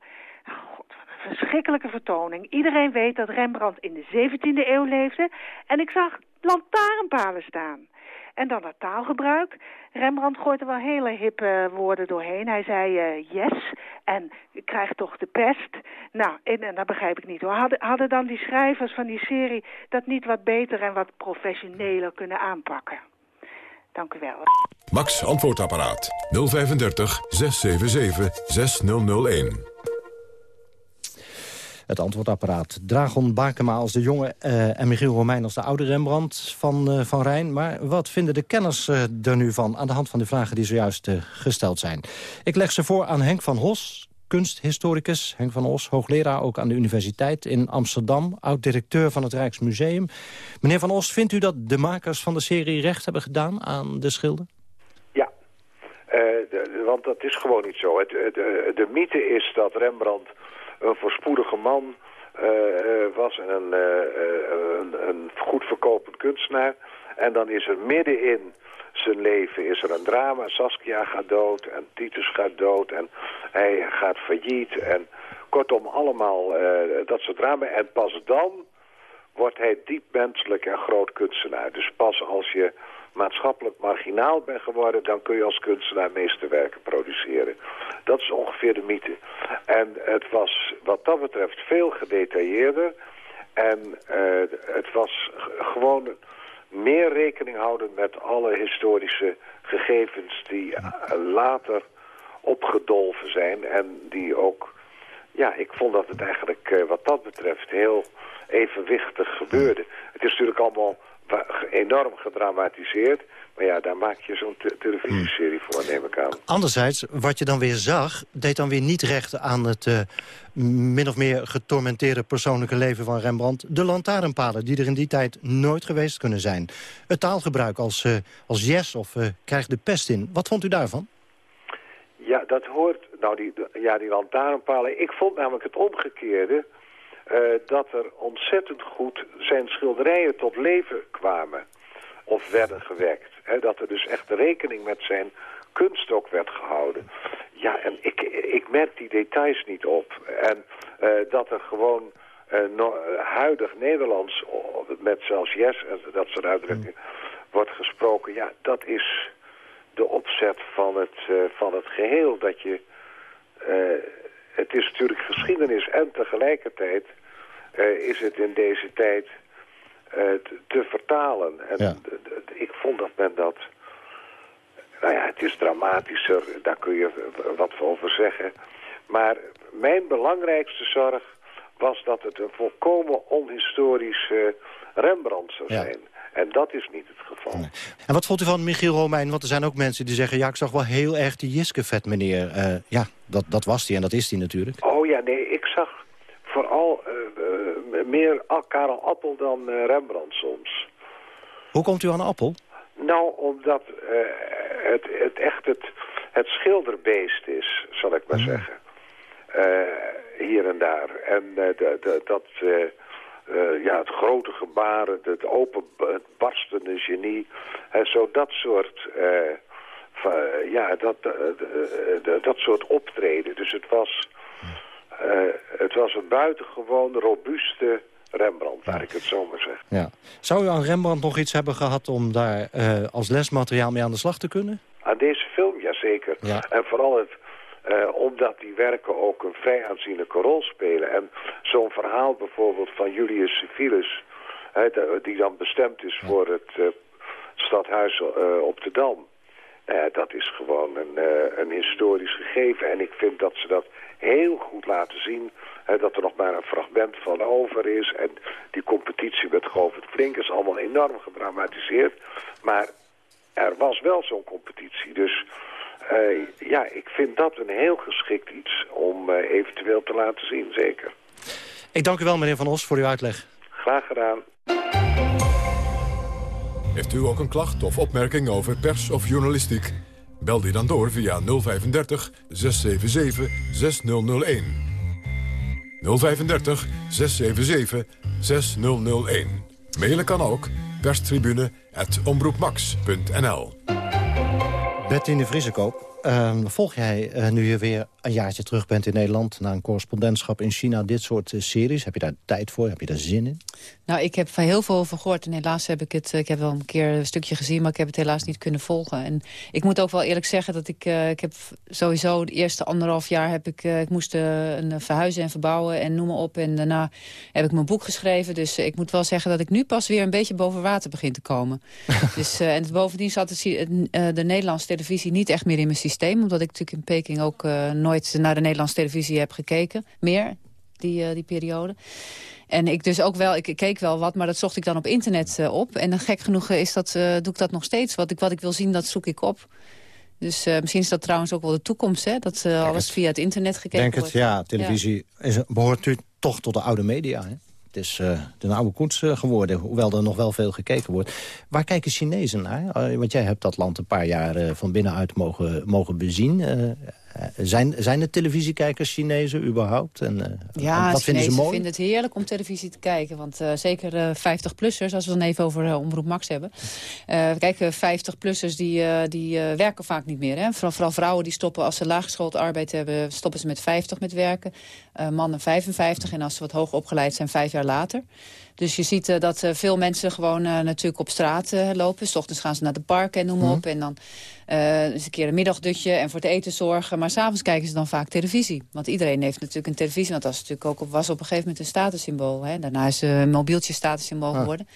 Verschrikkelijke vertoning. Iedereen weet dat Rembrandt in de 17e eeuw leefde. En ik zag lantaarnpalen staan. En dan het taalgebruik. Rembrandt gooit er wel hele hippe woorden doorheen. Hij zei uh, yes en ik krijg toch de pest. Nou, en, en dat begrijp ik niet hoor. Hadden, hadden dan die schrijvers van die serie dat niet wat beter en wat professioneler kunnen aanpakken? Dank u wel. Max Antwoordapparaat 035 677 6001. Het antwoordapparaat. Dragon Bakema als de jonge uh, en Michiel Romein als de oude Rembrandt van, uh, van Rijn. Maar wat vinden de kenners uh, er nu van aan de hand van de vragen die zojuist gesteld zijn? Ik leg ze voor aan Henk van Hos, kunsthistoricus. Henk van Os, hoogleraar ook aan de universiteit in Amsterdam. Oud-directeur van het Rijksmuseum. Meneer van Os, vindt u dat de makers van de serie recht hebben gedaan aan de schilder? Ja, want dat is gewoon niet zo. Het, de mythe is dat Rembrandt een voorspoedige man uh, was en een, uh, een, een, goed verkopend kunstenaar. En dan is er middenin zijn leven is er een drama. Saskia gaat dood en Titus gaat dood en hij gaat failliet. En kortom allemaal dat soort drama. En pas dan wordt hij diep menselijk en groot kunstenaar. Dus pas als je maatschappelijk marginaal bent geworden... dan kun je als kunstenaar meesterwerken produceren. Dat is ongeveer de mythe. En het was wat dat betreft veel gedetailleerder. En uh, het was gewoon meer rekening houden met alle historische gegevens... die later opgedolven zijn en die ook... Ja, ik vond dat het eigenlijk uh, wat dat betreft heel evenwichtig gebeurde. Het is natuurlijk allemaal enorm gedramatiseerd. Maar ja, daar maak je zo'n te televisieserie voor, neem ik aan. Anderzijds, wat je dan weer zag... deed dan weer niet recht aan het uh, min of meer getormenteerde persoonlijke leven van Rembrandt. De lantaarnpalen, die er in die tijd nooit geweest kunnen zijn. Het taalgebruik als, uh, als yes of uh, krijgt de pest in. Wat vond u daarvan? Ja, dat hoort... Nou, die, ja, die lantaarnpalen... Ik vond namelijk het omgekeerde... Uh, dat er ontzettend goed zijn schilderijen tot leven kwamen of werden gewekt. He, dat er dus echt rekening met zijn kunst ook werd gehouden. Ja, en ik, ik merk die details niet op. En uh, dat er gewoon uh, no huidig Nederlands, met zelfs yes en dat soort uitdrukkingen, wordt gesproken. Ja, dat is de opzet van het, van het geheel. Dat je het is natuurlijk geschiedenis en tegelijkertijd uh, is het in deze tijd uh, te, te, vertalen. En ja. ik vond dat men dat... Nou ja, het is dramatischer, daar kun je wat over zeggen. Maar mijn belangrijkste zorg was dat het een volkomen onhistorische Rembrandt zou zijn. Ja. En dat is niet het geval. Nee. En wat vond u van Michiel Romein? Want er zijn ook mensen die zeggen... ja, ik zag wel heel erg die Jiske-vet, meneer. Uh, ja, dat, dat was hij en dat is hij natuurlijk. Oh ja, nee, ik zag vooral uh, meer Karel Appel dan Rembrandt soms. Hoe komt u aan Appel? Nou, omdat het, het echt het, het schilderbeest is, zal ik maar mm. zeggen. hier en daar. En de, de, dat... Uh, ja, het grote gebaar, het, open, het barstende genie. En zo dat soort, uh, uh, ja, dat, dat soort optreden. Dus het was, het was een buitengewoon robuuste Rembrandt, laat ik het zo maar zeggen. Ja. Zou u aan Rembrandt nog iets hebben gehad om daar als lesmateriaal mee aan de slag te kunnen? Aan deze film, jazeker. Ja. En vooral het, uh, omdat die werken ook een vrij aanzienlijke rol spelen. En zo'n verhaal bijvoorbeeld van Julius Civilis... Die dan bestemd is voor het uh, stadhuis uh, op de Dam... dat is gewoon een, een historisch gegeven. En ik vind dat ze dat heel goed laten zien dat er nog maar een fragment van over is. En die competitie met Govert Flink is allemaal enorm gedramatiseerd. Maar er was wel zo'n competitie. Dus uh, ja, ik vind dat een heel geschikt iets om uh, eventueel te laten zien, zeker. Ik dank u wel, meneer Van Os, voor uw uitleg. Graag gedaan. Heeft u ook een klacht of opmerking over pers of journalistiek? Bel die dan door via 035 677 6001. 035 677 6001. Mailen kan ook perstribune.omroepmax.nl Bettine Vriesekoop, uh, volg jij uh, nu je weer een jaartje terug bent in Nederland... na een correspondentschap in China, dit soort uh, series? Heb je daar tijd voor? Heb je daar zin in? Nou, ik heb van heel veel over gehoord. En helaas heb ik het... Ik heb wel een keer een stukje gezien, maar ik heb het helaas niet kunnen volgen. En ik moet ook wel eerlijk zeggen dat ik... ik heb sowieso de eerste anderhalf jaar heb ik... ik moest een verhuizen en verbouwen en noem maar op. En daarna heb ik mijn boek geschreven. Dus ik moet wel zeggen dat ik nu pas weer een beetje boven water begin te komen. dus, en bovendien zat de, de Nederlandse televisie niet echt meer in mijn systeem. Omdat ik natuurlijk in Peking ook nooit naar de Nederlandse televisie heb gekeken. Meer, die, uh, die periode. En ik dus ook wel, ik, keek wel wat, maar dat zocht ik dan op internet uh, op. En dan gek genoeg is dat, uh, doe ik dat nog steeds. Wat ik, wat ik wil zien, dat zoek ik op. Dus misschien is dat trouwens ook wel de toekomst, hè? Dat alles via het internet gekeken Denk wordt. het, ja. Televisie ja. Is, behoort u toch tot de oude media, hè? Het is uh, de oude koets uh, geworden, hoewel er nog wel veel gekeken wordt. Waar kijken Chinezen naar? Uh, want jij hebt dat land een paar jaar van binnenuit mogen, mogen bezien. Zijn, zijn de televisiekijkers Chinezen überhaupt? En, ja, wat vinden ze mooi? vinden het heerlijk om televisie te kijken. Want zeker 50-plussers, als we het dan even over Omroep Max hebben. kijk, 50-plussers die, die werken vaak niet meer. Hè? Vooral, vooral, vrouwen die stoppen als ze laaggeschoold arbeid hebben... stoppen ze met 50 met werken. mannen 55 en als ze wat hoog opgeleid zijn, vijf jaar later. Dus je ziet uh, dat uh, veel mensen gewoon uh, natuurlijk op straat lopen. S ochtends gaan ze naar de parken en noem maar mm. op. En dan eens een keer een middagdutje en voor het eten zorgen. Maar s'avonds kijken ze dan vaak televisie. Want iedereen heeft natuurlijk een televisie. Want dat is natuurlijk ook, was op een gegeven moment een statussymbool. Hè? Daarna is een mobieltje statussymbool ah. geworden.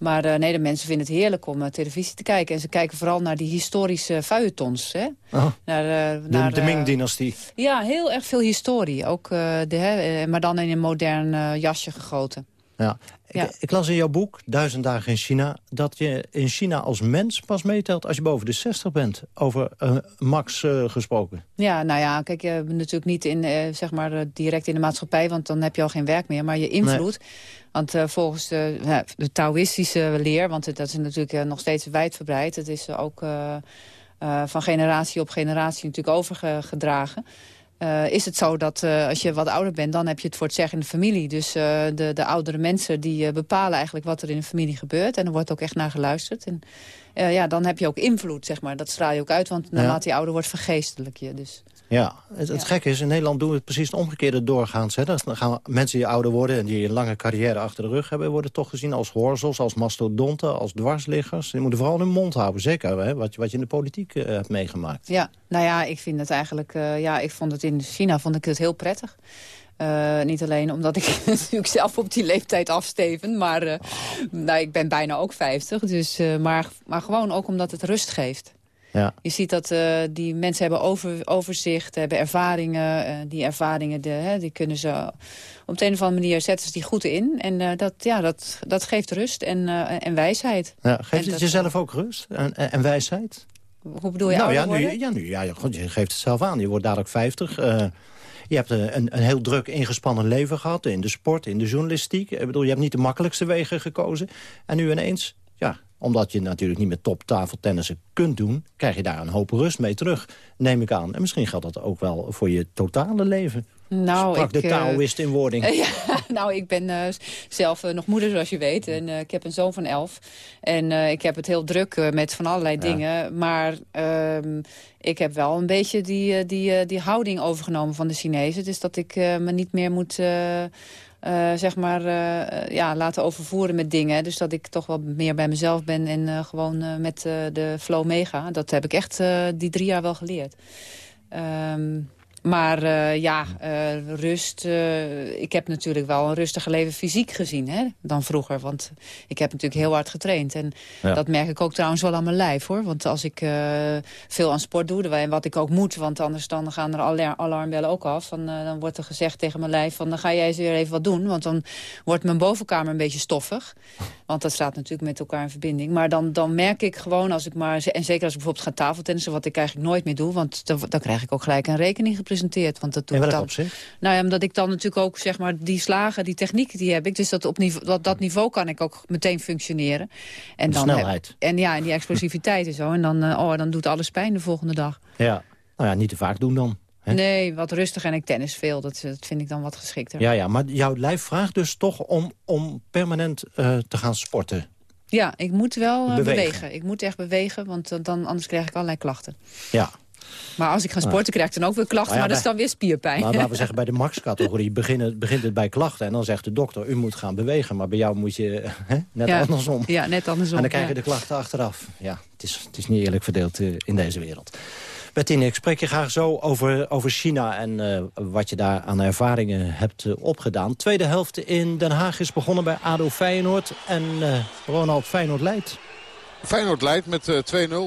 Maar uh, nee, de mensen vinden het heerlijk om uh, televisie te kijken. En ze kijken vooral naar die historische feuilletons. Hè? Oh. Naar, uh, de, naar, de Ming-dynastie. Ja, heel erg veel historie. Ook, de, hè, maar dan in een modern jasje gegoten. Ja. ja. Ik, ik, las in jouw boek, Duizend Dagen in China... dat je in China als mens pas meetelt als je boven de 60 bent. Over Max gesproken. Ja, nou ja, kijk, je bent natuurlijk niet in, zeg maar, direct in de maatschappij... want dan heb je al geen werk meer, maar je invloed... Nee. Want volgens de, de Taoïstische leer, want dat is natuurlijk nog steeds wijdverbreid... het is ook van generatie op generatie natuurlijk overgedragen... is het zo dat als je wat ouder bent, dan heb je het voor het zeggen in de familie. Dus de, de oudere mensen die bepalen eigenlijk wat er in de familie gebeurt. En er wordt ook echt naar geluisterd. En ja, dan heb je ook invloed, zeg maar. Dat straal je ook uit, want naarmate ja. je ouder wordt vergeestelijk je. Dus. Ja, het, het ja. gekke is, in Nederland doen we het precies het omgekeerde doorgaans. Hè. Dan gaan mensen die ouder worden en die een lange carrière achter de rug hebben... worden toch gezien als horzels, als mastodonten, als dwarsliggers. Die moeten vooral hun mond houden, zeker hè, wat, wat je in de politiek uh, hebt meegemaakt. Ja, nou ja, ik vind het eigenlijk... Uh, ja, ik vond het in China vond ik het heel prettig. Uh, niet alleen omdat ik natuurlijk zelf op die leeftijd afsteven. Maar uh, nou, ik ben bijna ook 50. Dus, uh, maar, maar gewoon ook omdat het rust geeft. Ja. Je ziet dat uh, die mensen hebben over, overzicht, hebben ervaringen. Uh, die ervaringen de, hè, die kunnen ze op de een of andere manier zetten ze die goed in. En uh, dat, ja, dat, dat geeft rust en, en wijsheid. Ja, geeft en het jezelf ook rust en, en, wijsheid? Hoe bedoel je nou, ja, nu, ja, nu, ja, goed, je geeft het zelf aan. Je wordt dadelijk 50. je hebt een, een heel druk ingespannen leven gehad in de sport, in de journalistiek. Ik bedoel, je hebt niet de makkelijkste wegen gekozen. En nu ineens, ja, omdat je natuurlijk niet met toptafeltennissen kunt doen... krijg je daar een hoop rust mee terug, neem ik aan. En misschien geldt dat ook wel voor je totale leven. Nou, Sprak ik, de Taoïst in wording. Uh, ja, nou, ik ben uh, zelf uh, nog moeder, zoals je weet. En ik heb een zoon van elf. En ik heb het heel druk met van allerlei ja. dingen. Maar ehm, ik heb wel een beetje die, die, die houding overgenomen van de Chinezen. Dus dat ik me niet meer moet uh, zeg maar, uh, ja, laten overvoeren met dingen. Dus dat ik toch wel meer bij mezelf ben en uh, gewoon met de flow meega. Dat heb ik echt die drie jaar wel geleerd. Um, Maar uh, ja, uh, rust. Uh, ik heb natuurlijk wel een rustiger leven fysiek gezien hè, dan vroeger. Want ik heb natuurlijk heel hard getraind. En ja. dat merk ik ook trouwens wel aan mijn lijf hoor. Want als ik veel aan sport doe, en wat ik ook moet... want anders dan gaan er alarm, alarmbellen ook af. Van, dan wordt er gezegd tegen mijn lijf van dan ga jij eens weer even wat doen. Want dan wordt mijn bovenkamer een beetje stoffig. Want dat staat natuurlijk met elkaar in verbinding. Maar dan, dan merk ik gewoon als ik maar... en zeker als ik bijvoorbeeld ga tafeltennissen... wat ik eigenlijk nooit meer doe... want dan, dan krijg ik ook gelijk een rekening gepresenteerd. Want dat doe in ik dan. Opzicht? Nou ja, omdat ik dan natuurlijk ook, zeg maar, die slagen, die techniek, die heb ik. Dus dat op niveau, dat, dat niveau kan ik ook meteen functioneren. En de dan snelheid. Heb, en ja, en die explosiviteit en zo. En dan, uh, oh, dan doet alles pijn de volgende dag. Ja, nou ja, niet te vaak doen dan. Hè? Nee, wat rustig en ik tennis veel. Dat, dat, vind ik dan wat geschikter. Ja, ja, maar jouw lijf vraagt dus toch om, om permanent uh, te gaan sporten. Ja, ik moet wel uh, bewegen. bewegen. Ik moet echt bewegen, want dan, anders krijg ik allerlei klachten. Ja, maar als ik ga sporten, krijg ik dan ook weer klachten. Maar, ja, maar dat is dan weer spierpijn. Maar laten we zeggen, bij de max-categorie begint, begint het bij klachten. En dan zegt de dokter, u moet gaan bewegen. Maar bij jou moet je hè, net ja. andersom. Ja, net andersom. En dan krijg je de klachten achteraf. Ja, het is, het is niet eerlijk verdeeld uh, in deze wereld. Bettine, ik spreek je graag zo over, over China en uh, wat je daar aan ervaringen hebt uh, opgedaan. Tweede helft in Den Haag is begonnen bij ADO Feyenoord. En Ronald Feyenoord leidt. Feyenoord leidt met uh, 2-0.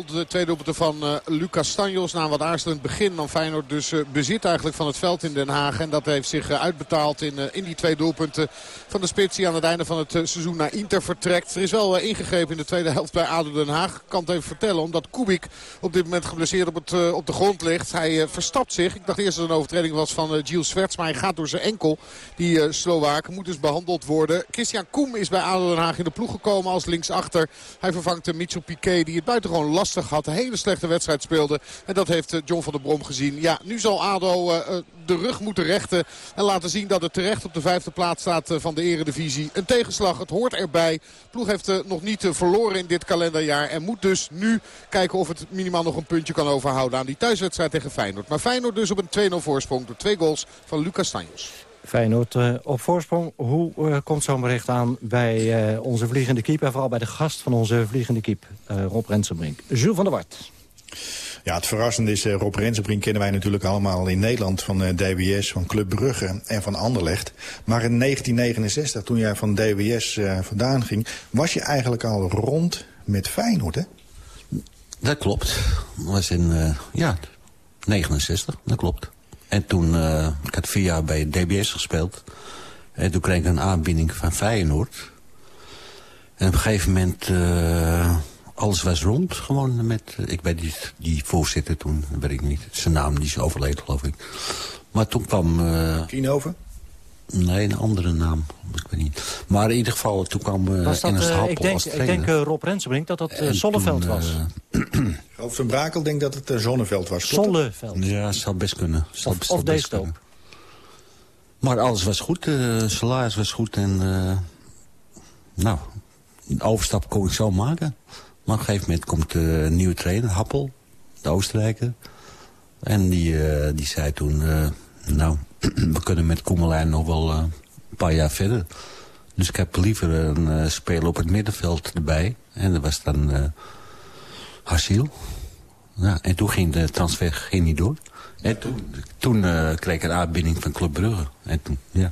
De tweede doelpunt van uh, Lucas Stanjos. Na een wat aarzelend begin dan Feyenoord dus uh, bezit eigenlijk van het veld in Den Haag. En dat heeft zich uitbetaald in, in die twee doelpunten van de spits die aan het einde van het seizoen naar Inter vertrekt. Er is wel ingegrepen in de tweede helft bij ADO Den Haag. Ik kan het even vertellen omdat Kubik op dit moment geblesseerd op, het, op de grond ligt. Hij verstapt zich. Ik dacht eerst dat het een overtreding was van Gilles Swerts. Maar hij gaat door zijn enkel. Die Slowaak moet dus behandeld worden. Christian Koem is bij ADO Den Haag in de ploeg gekomen als linksachter. Hij vervangt de Die het buitengewoon lastig had. Een hele slechte wedstrijd speelde. En dat heeft John van der Brom gezien. Ja, nu zal ADO uh, de rug moeten rechten. En laten zien dat het terecht op de vijfde plaats staat van de eredivisie. Een tegenslag, het hoort erbij. Ploeg heeft nog niet verloren in dit kalenderjaar. En moet dus nu kijken of het minimaal nog een puntje kan overhouden aan die thuiswedstrijd tegen Feyenoord. Maar Feyenoord dus op een 2-0 voorsprong door twee goals van Lucas Stanjos. Feyenoord uh, op voorsprong. Hoe uh, komt zo'n bericht aan bij uh, onze vliegende keep... en vooral bij de gast van onze vliegende keep, Rob Rensenbrink. Jules van der Wart. Ja, het verrassende is, Rob Rensenbrink kennen wij natuurlijk allemaal in Nederland... van DWS, van Club Brugge en van Anderlecht. Maar in 1969, toen jij van DWS vandaan ging... was je eigenlijk al rond met Feyenoord, hè? Dat klopt. Dat was in, ja, 69, dat klopt. En toen, uh, ik had vier jaar bij DBS gespeeld. En toen kreeg ik een aanbieding van Feyenoord. En op een gegeven moment, uh, alles was rond. Gewoon met, ik weet niet, die voorzitter toen, weet ik niet. Zijn naam, die is overleden geloof ik. Maar toen kwam... Uh, Kienover? Nee, een andere naam. Ik weet niet. Maar in ieder geval, toen kwam uh, was dat, Ernst Happel ik denk, als Ik denk uh, Rob Rensenbrink dat dat uh, Zonneveld toen, was. Hoofd van Brakel denkt dat het Zonneveld was. Zonneveld. Ja, zou best kunnen. Zou, of of deze ook. Maar alles was goed. Uh, salaris was goed. En nou, een overstap kon ik zo maken. Maar op een gegeven moment komt de nieuwe trainer, Happel. De Oostenrijker. En die, die zei toen... nou, we kunnen met Koemelijn nog wel uh, een paar jaar verder. Dus ik heb liever een uh, speler op het middenveld erbij. En dat was dan uh. Ja, en toen ging de transfer ging niet door. En toen, toen kreeg ik een aanbinding van Club Brugge. En toen, ja,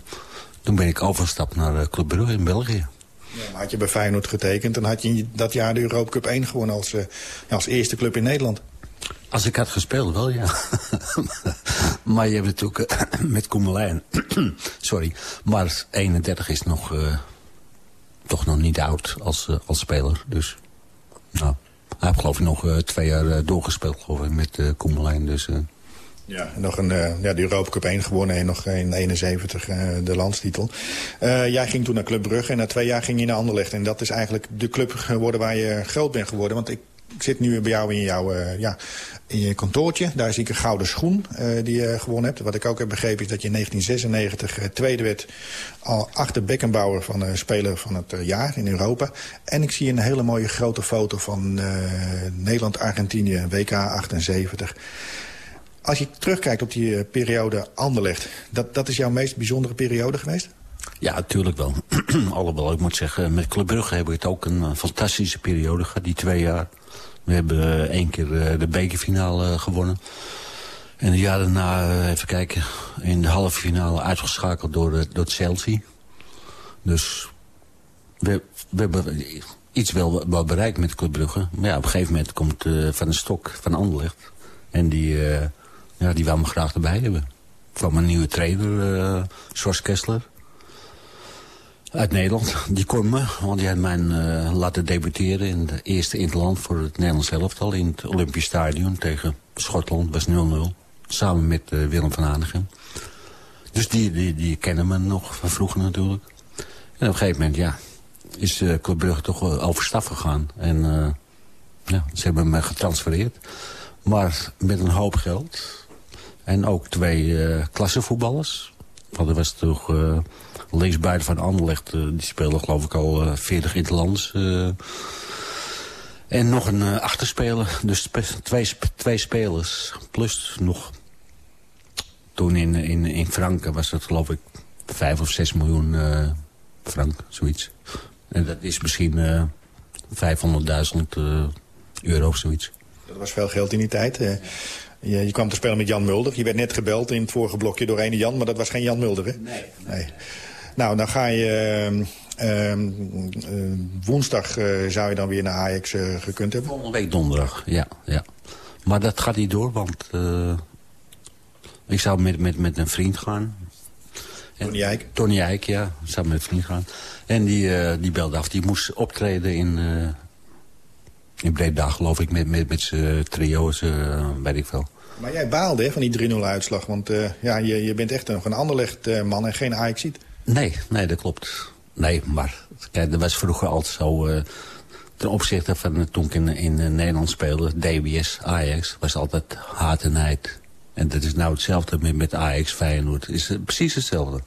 toen ben ik overgestapt naar Club Brugge in België. Ja, had je bij Feyenoord getekend... en had je dat jaar de Europa Cup 1 gewonnen als, als eerste club in Nederland. Als ik had gespeeld, wel ja. maar je hebt natuurlijk uh, met Koemelijn... sorry, maar 31 is nog... Uh, toch nog niet oud als, uh, als speler. Dus, nou... Hij heeft geloof ik nog twee jaar doorgespeeld geloof ik, met uh, Koemelijn. Dus, ja, nog een, ja, de Europa Cup 1 gewonnen en nog in 71 uh, de landstitel. Jij ging toen naar Club Brugge en na twee jaar ging je naar Anderlecht. En dat is eigenlijk de club geworden waar je groot bent geworden. Want ik ik zit nu bij jou in, jouw, uh, ja, in je kantoortje. Daar zie ik een gouden schoen uh, die je gewonnen hebt. Wat ik ook heb begrepen is dat je in 1996 uh, tweede werd... al achter Beckenbauer van speler van het jaar in Europa. En ik zie een hele mooie grote foto van Nederland-Argentinië, WK 78. Als je terugkijkt op die periode Anderlecht... Dat, dat is jouw meest bijzondere periode geweest? Ja, natuurlijk wel. Alhoewel, ik moet zeggen, met Club Brugge hebben we het ook een fantastische periode gehad, die twee jaar. We hebben één keer de bekerfinale gewonnen. En de jaar daarna, eh, even kijken, in de halve finale uitgeschakeld door, eh, door Chelsea. Dus we, we hebben iets wel, bereikt met Club Brugge. Maar ja, op een gegeven moment komt Van de Stok van Anderlecht. En die, uh, ja, die wou me graag erbij hebben. Van mijn nieuwe trainer, uh, Kessler. Uit Nederland. Die kon me, want die had mij laten debuteren... in de eerste interland voor het Nederlands elftal... in het Olympisch Stadion tegen Schotland. was 0-0. Samen met Willem van Hanegem. Dus die, die, die kennen me nog van vroeger natuurlijk. En op een gegeven moment, ja, is uh, Club Brugge toch uh, over staf gegaan. En ja, ze hebben me getransfereerd. Maar met een hoop geld. En ook twee klassenvoetballers. Want er was toch linksbuiten van Anderlecht. die speelde geloof ik al 40 interlands. en nog een achterspeler. Dus twee, twee spelers. Plus nog... Toen in, in, in Franken was dat geloof ik 5 of 6 miljoen frank, zoiets. En dat is misschien uh, 500.000 uh, euro of zoiets. Dat was veel geld in die tijd. Uh, je, je, kwam te spelen met Jan Mulder. Je werd net gebeld in het vorige blokje door ene Jan, maar dat was geen Jan Mulder, hè? Nee. nee. Nou, dan ga je... woensdag zou je dan weer naar Ajax gekund hebben? Volgende week donderdag, ja. ja. Maar dat gaat niet door, want... ik zou met, met, met een vriend gaan. Tony Eijk? Tony Eijk, ja. Zou met een vriend gaan. En die, uh, die belde af. Die moest optreden in, uh, in Breda, geloof ik, met, met, met zijn trio's, uh, weet ik veel. Maar jij baalde hè, van die 3-0 uitslag, want ja, je, je bent echt nog een anderlecht man en geen ajax -ziet. Nee, nee, dat klopt. Nee, maar kijk, dat was vroeger altijd zo... ten opzichte van toen ik in, in Nederland speelde, DBS, Ajax, was altijd haat en. En dat is nou hetzelfde met, met Ajax, Feyenoord. is precies hetzelfde.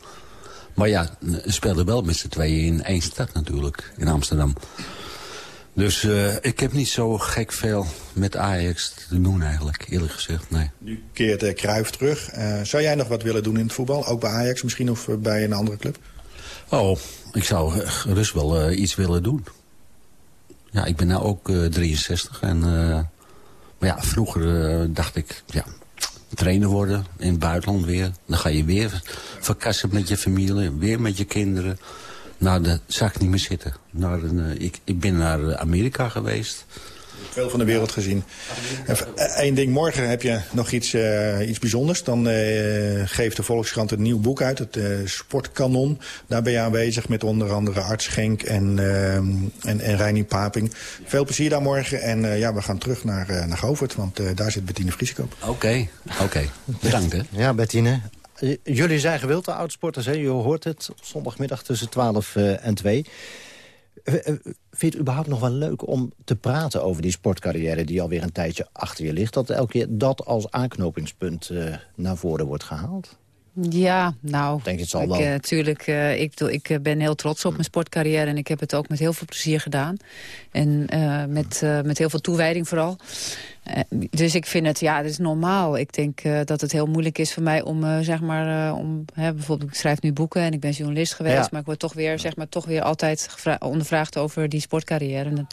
Maar ja, speelden wel met z'n tweeën in één stad natuurlijk, in Amsterdam. Dus uh, ik heb niet zo gek veel met Ajax te doen eigenlijk, eerlijk gezegd, nee. Nu keert uh, Cruijff terug. Uh, zou jij nog wat willen doen in het voetbal? Ook bij Ajax misschien of bij een andere club? Oh, ik zou gerust wel iets willen doen. Ja, ik ben nou ook 63 en... maar ja, vroeger dacht ik, ja, trainer worden in het buitenland weer. Dan ga je weer verkassen met je familie, weer met je kinderen. Nou, dat zag ik niet meer zitten. Naar een, uh, ik, ik ben naar Amerika geweest. Veel van de wereld gezien. Eén ding, morgen heb je nog iets, uh, iets bijzonders. Dan uh, geeft de Volkskrant een nieuw boek uit, het uh, Sportkanon. Daar ben je aanwezig met onder andere Arts Genk en, en, en Reinie Paping. Veel plezier daar morgen. En ja, we gaan terug naar, naar Govert, want daar zit Bettine Vriesekoop. Oké, okay, oké. Okay. Bedankt, hè. Ja, Bettine. Jullie zijn gewild, de oudsporters, hè? Je hoort het zondagmiddag tussen 12 en 2. Vind je het überhaupt nog wel leuk om te praten over die sportcarrière... die alweer een tijdje achter je ligt? Dat elke keer dat als aanknopingspunt naar voren wordt gehaald? Ja, nou, Denk je het zal ik, wel. Uh, tuurlijk, uh, ik, ik ben heel trots op mijn sportcarrière... en ik heb het ook met heel veel plezier gedaan. En met, met heel veel toewijding vooral. Uh, dus ik vind het, ja, dat is normaal. Ik denk uh, dat het heel moeilijk is voor mij om, uh, zeg maar, om, hè, bijvoorbeeld, ik schrijf nu boeken en ik ben journalist geweest, ja. maar ik word toch weer, zeg maar, toch weer altijd ondervraagd over die sportcarrière. En,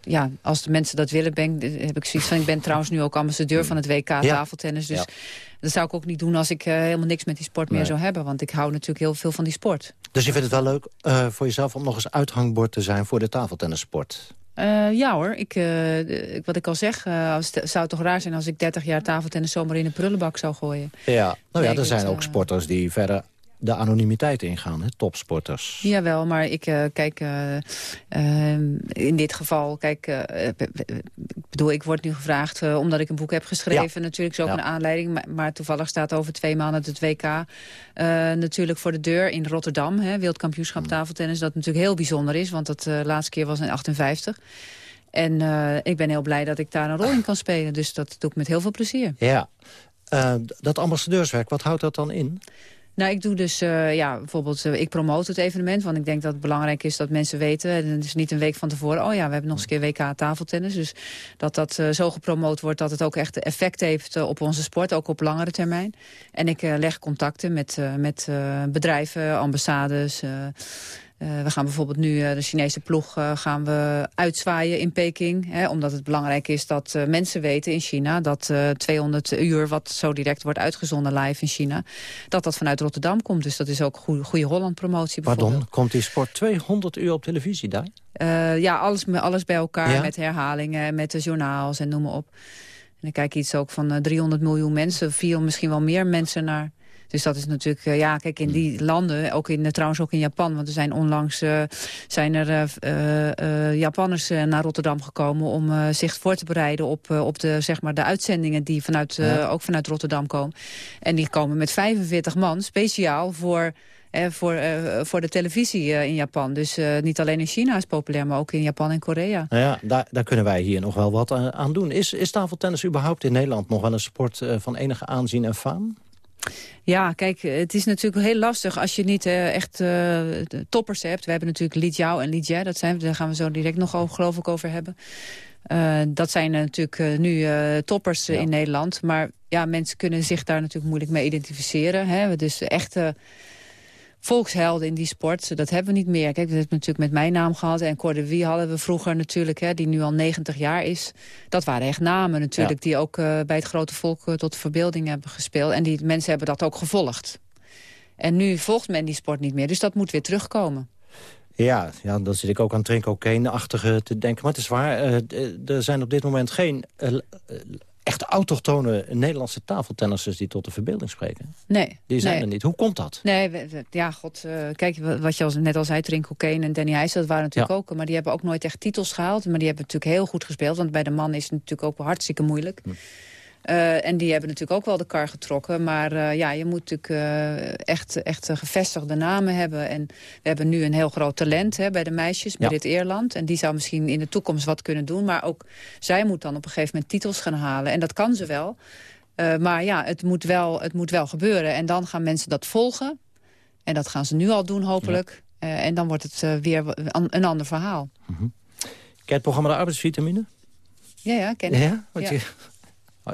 ja, als de mensen dat willen, ben, heb ik zoiets van, ik ben trouwens nu ook ambassadeur van het WK ja. tafeltennis, dus ja. dat zou ik ook niet doen als ik helemaal niks met die sport meer zou hebben, want ik hou natuurlijk heel veel van die sport. Dus je vindt het wel leuk voor jezelf om nog eens uithangbord te zijn voor de tafeltennissport? Uh, ja hoor, ik, uh, wat ik al zeg, uh, het zou toch raar zijn als ik 30 jaar tafeltennis zomaar in een prullenbak zou gooien. Ja, nou ja, er zijn ook sporters die verder de anonimiteit ingaan, hè? topsporters. Jawel, maar ik uh, kijk, uh, uh, in dit geval, kijk, ik bedoel, ik word nu gevraagd omdat ik een boek heb geschreven. Ja. Natuurlijk is ook ja. een aanleiding, maar, maar, toevallig staat over twee maanden het WK natuurlijk voor de deur in Rotterdam, hè, wereldkampioenschap Mm. tafeltennis, dat natuurlijk heel bijzonder is, want dat laatste keer was in 58. En ik ben heel blij dat ik daar een rol in kan spelen, dus dat doe ik met heel veel plezier. Ja, dat ambassadeurswerk, wat houdt dat dan in? Nou, ik doe dus, uh, ja, bijvoorbeeld, uh, ik promote het evenement. Want ik denk dat het belangrijk is dat mensen weten. En het is niet een week van tevoren, oh ja, we hebben nog eens een keer WK tafeltennis. Dus dat dat uh, zo gepromoot wordt dat het ook echt effect heeft op onze sport. Ook op langere termijn. En ik leg contacten met, met bedrijven, ambassades... Uh, we gaan bijvoorbeeld nu uh, de Chinese ploeg uh, gaan we uitzwaaien in Peking. Hè, omdat het belangrijk is dat mensen weten in China... dat 200 uur, wat zo direct wordt uitgezonden live in China... dat dat vanuit Rotterdam komt. Dus dat is ook goede, goede Holland-promotie Pardon, komt die sport 200 uur op televisie daar? ja, alles, alles bij elkaar ja? met herhalingen, met de journaals en noem maar op. En dan kijk je iets ook van 300 miljoen mensen, veel misschien wel meer mensen naar dus dat is natuurlijk, uh, ja, kijk, in die landen, ook in, trouwens ook in Japan... want er zijn onlangs uh, zijn er Japanners naar Rotterdam gekomen... om zich voor te bereiden op, op de, zeg maar, de uitzendingen die vanuit, ja. ook vanuit Rotterdam komen. En die komen met 45 man, speciaal voor... voor, uh, voor de televisie uh, in Japan. Dus uh, niet alleen in China is populair, maar ook in Japan en Korea. Nou ja, daar, daar kunnen wij hier nog wel wat aan doen. Is, is tafeltennis überhaupt in Nederland nog wel een sport van enige aanzien en faam? Ja, kijk, het is natuurlijk heel lastig als je niet uh, echt uh, toppers hebt. We hebben natuurlijk Li Jiao en Li Jia, dat zijn, daar gaan we zo direct nog over, geloof ik over hebben. Uh, dat zijn natuurlijk nu toppers ja. in Nederland. Maar ja, mensen kunnen zich daar natuurlijk moeilijk mee identificeren. Hè? Dus echte volkshelden in die sport. Dat hebben we niet meer. Kijk, we hebben het natuurlijk met mijn naam gehad. En Cor de Wie hadden we vroeger natuurlijk, hè, die nu al 90 jaar is. Dat waren echt namen natuurlijk, ja. die ook uh, bij het grote volk uh, tot verbeelding hebben gespeeld. En die mensen hebben dat ook gevolgd. En nu volgt men die sport niet meer, dus dat moet weer terugkomen. Ja, ja dan zit ik ook aan drinkcocaine-achtige te denken. Maar het is waar, uh, er zijn op dit moment geen echt autochtone Nederlandse tafeltennissers die tot de verbeelding spreken. Nee. Die zijn nee. er niet. Hoe komt dat? Nee, we, we, ja, god, uh, kijk, wat je al, net al zei, Trinko Kane en Danny Heijs, dat waren natuurlijk ja. ook, maar die hebben ook nooit echt titels gehaald. Maar die hebben natuurlijk heel goed gespeeld, want bij de man is het natuurlijk ook hartstikke moeilijk. Hm. Uh, en die hebben natuurlijk ook wel de kar getrokken. Maar uh, ja, je moet natuurlijk uh, echt, echt gevestigde namen hebben. En we hebben nu een heel groot talent hè, bij de meisjes, bij ja. dit Eerland. En die zou misschien in de toekomst wat kunnen doen. Maar ook zij moet dan op een gegeven moment titels gaan halen. En dat kan ze wel. maar ja, het moet, wel, het moet wel gebeuren. En dan gaan mensen dat volgen. En dat gaan ze nu al doen, hopelijk. Ja. en dan wordt het weer een ander verhaal. Mm -hmm. Ken je het programma De Arbeidsvitamine? Ja, ja, ken ik. Ja? Want ja. Je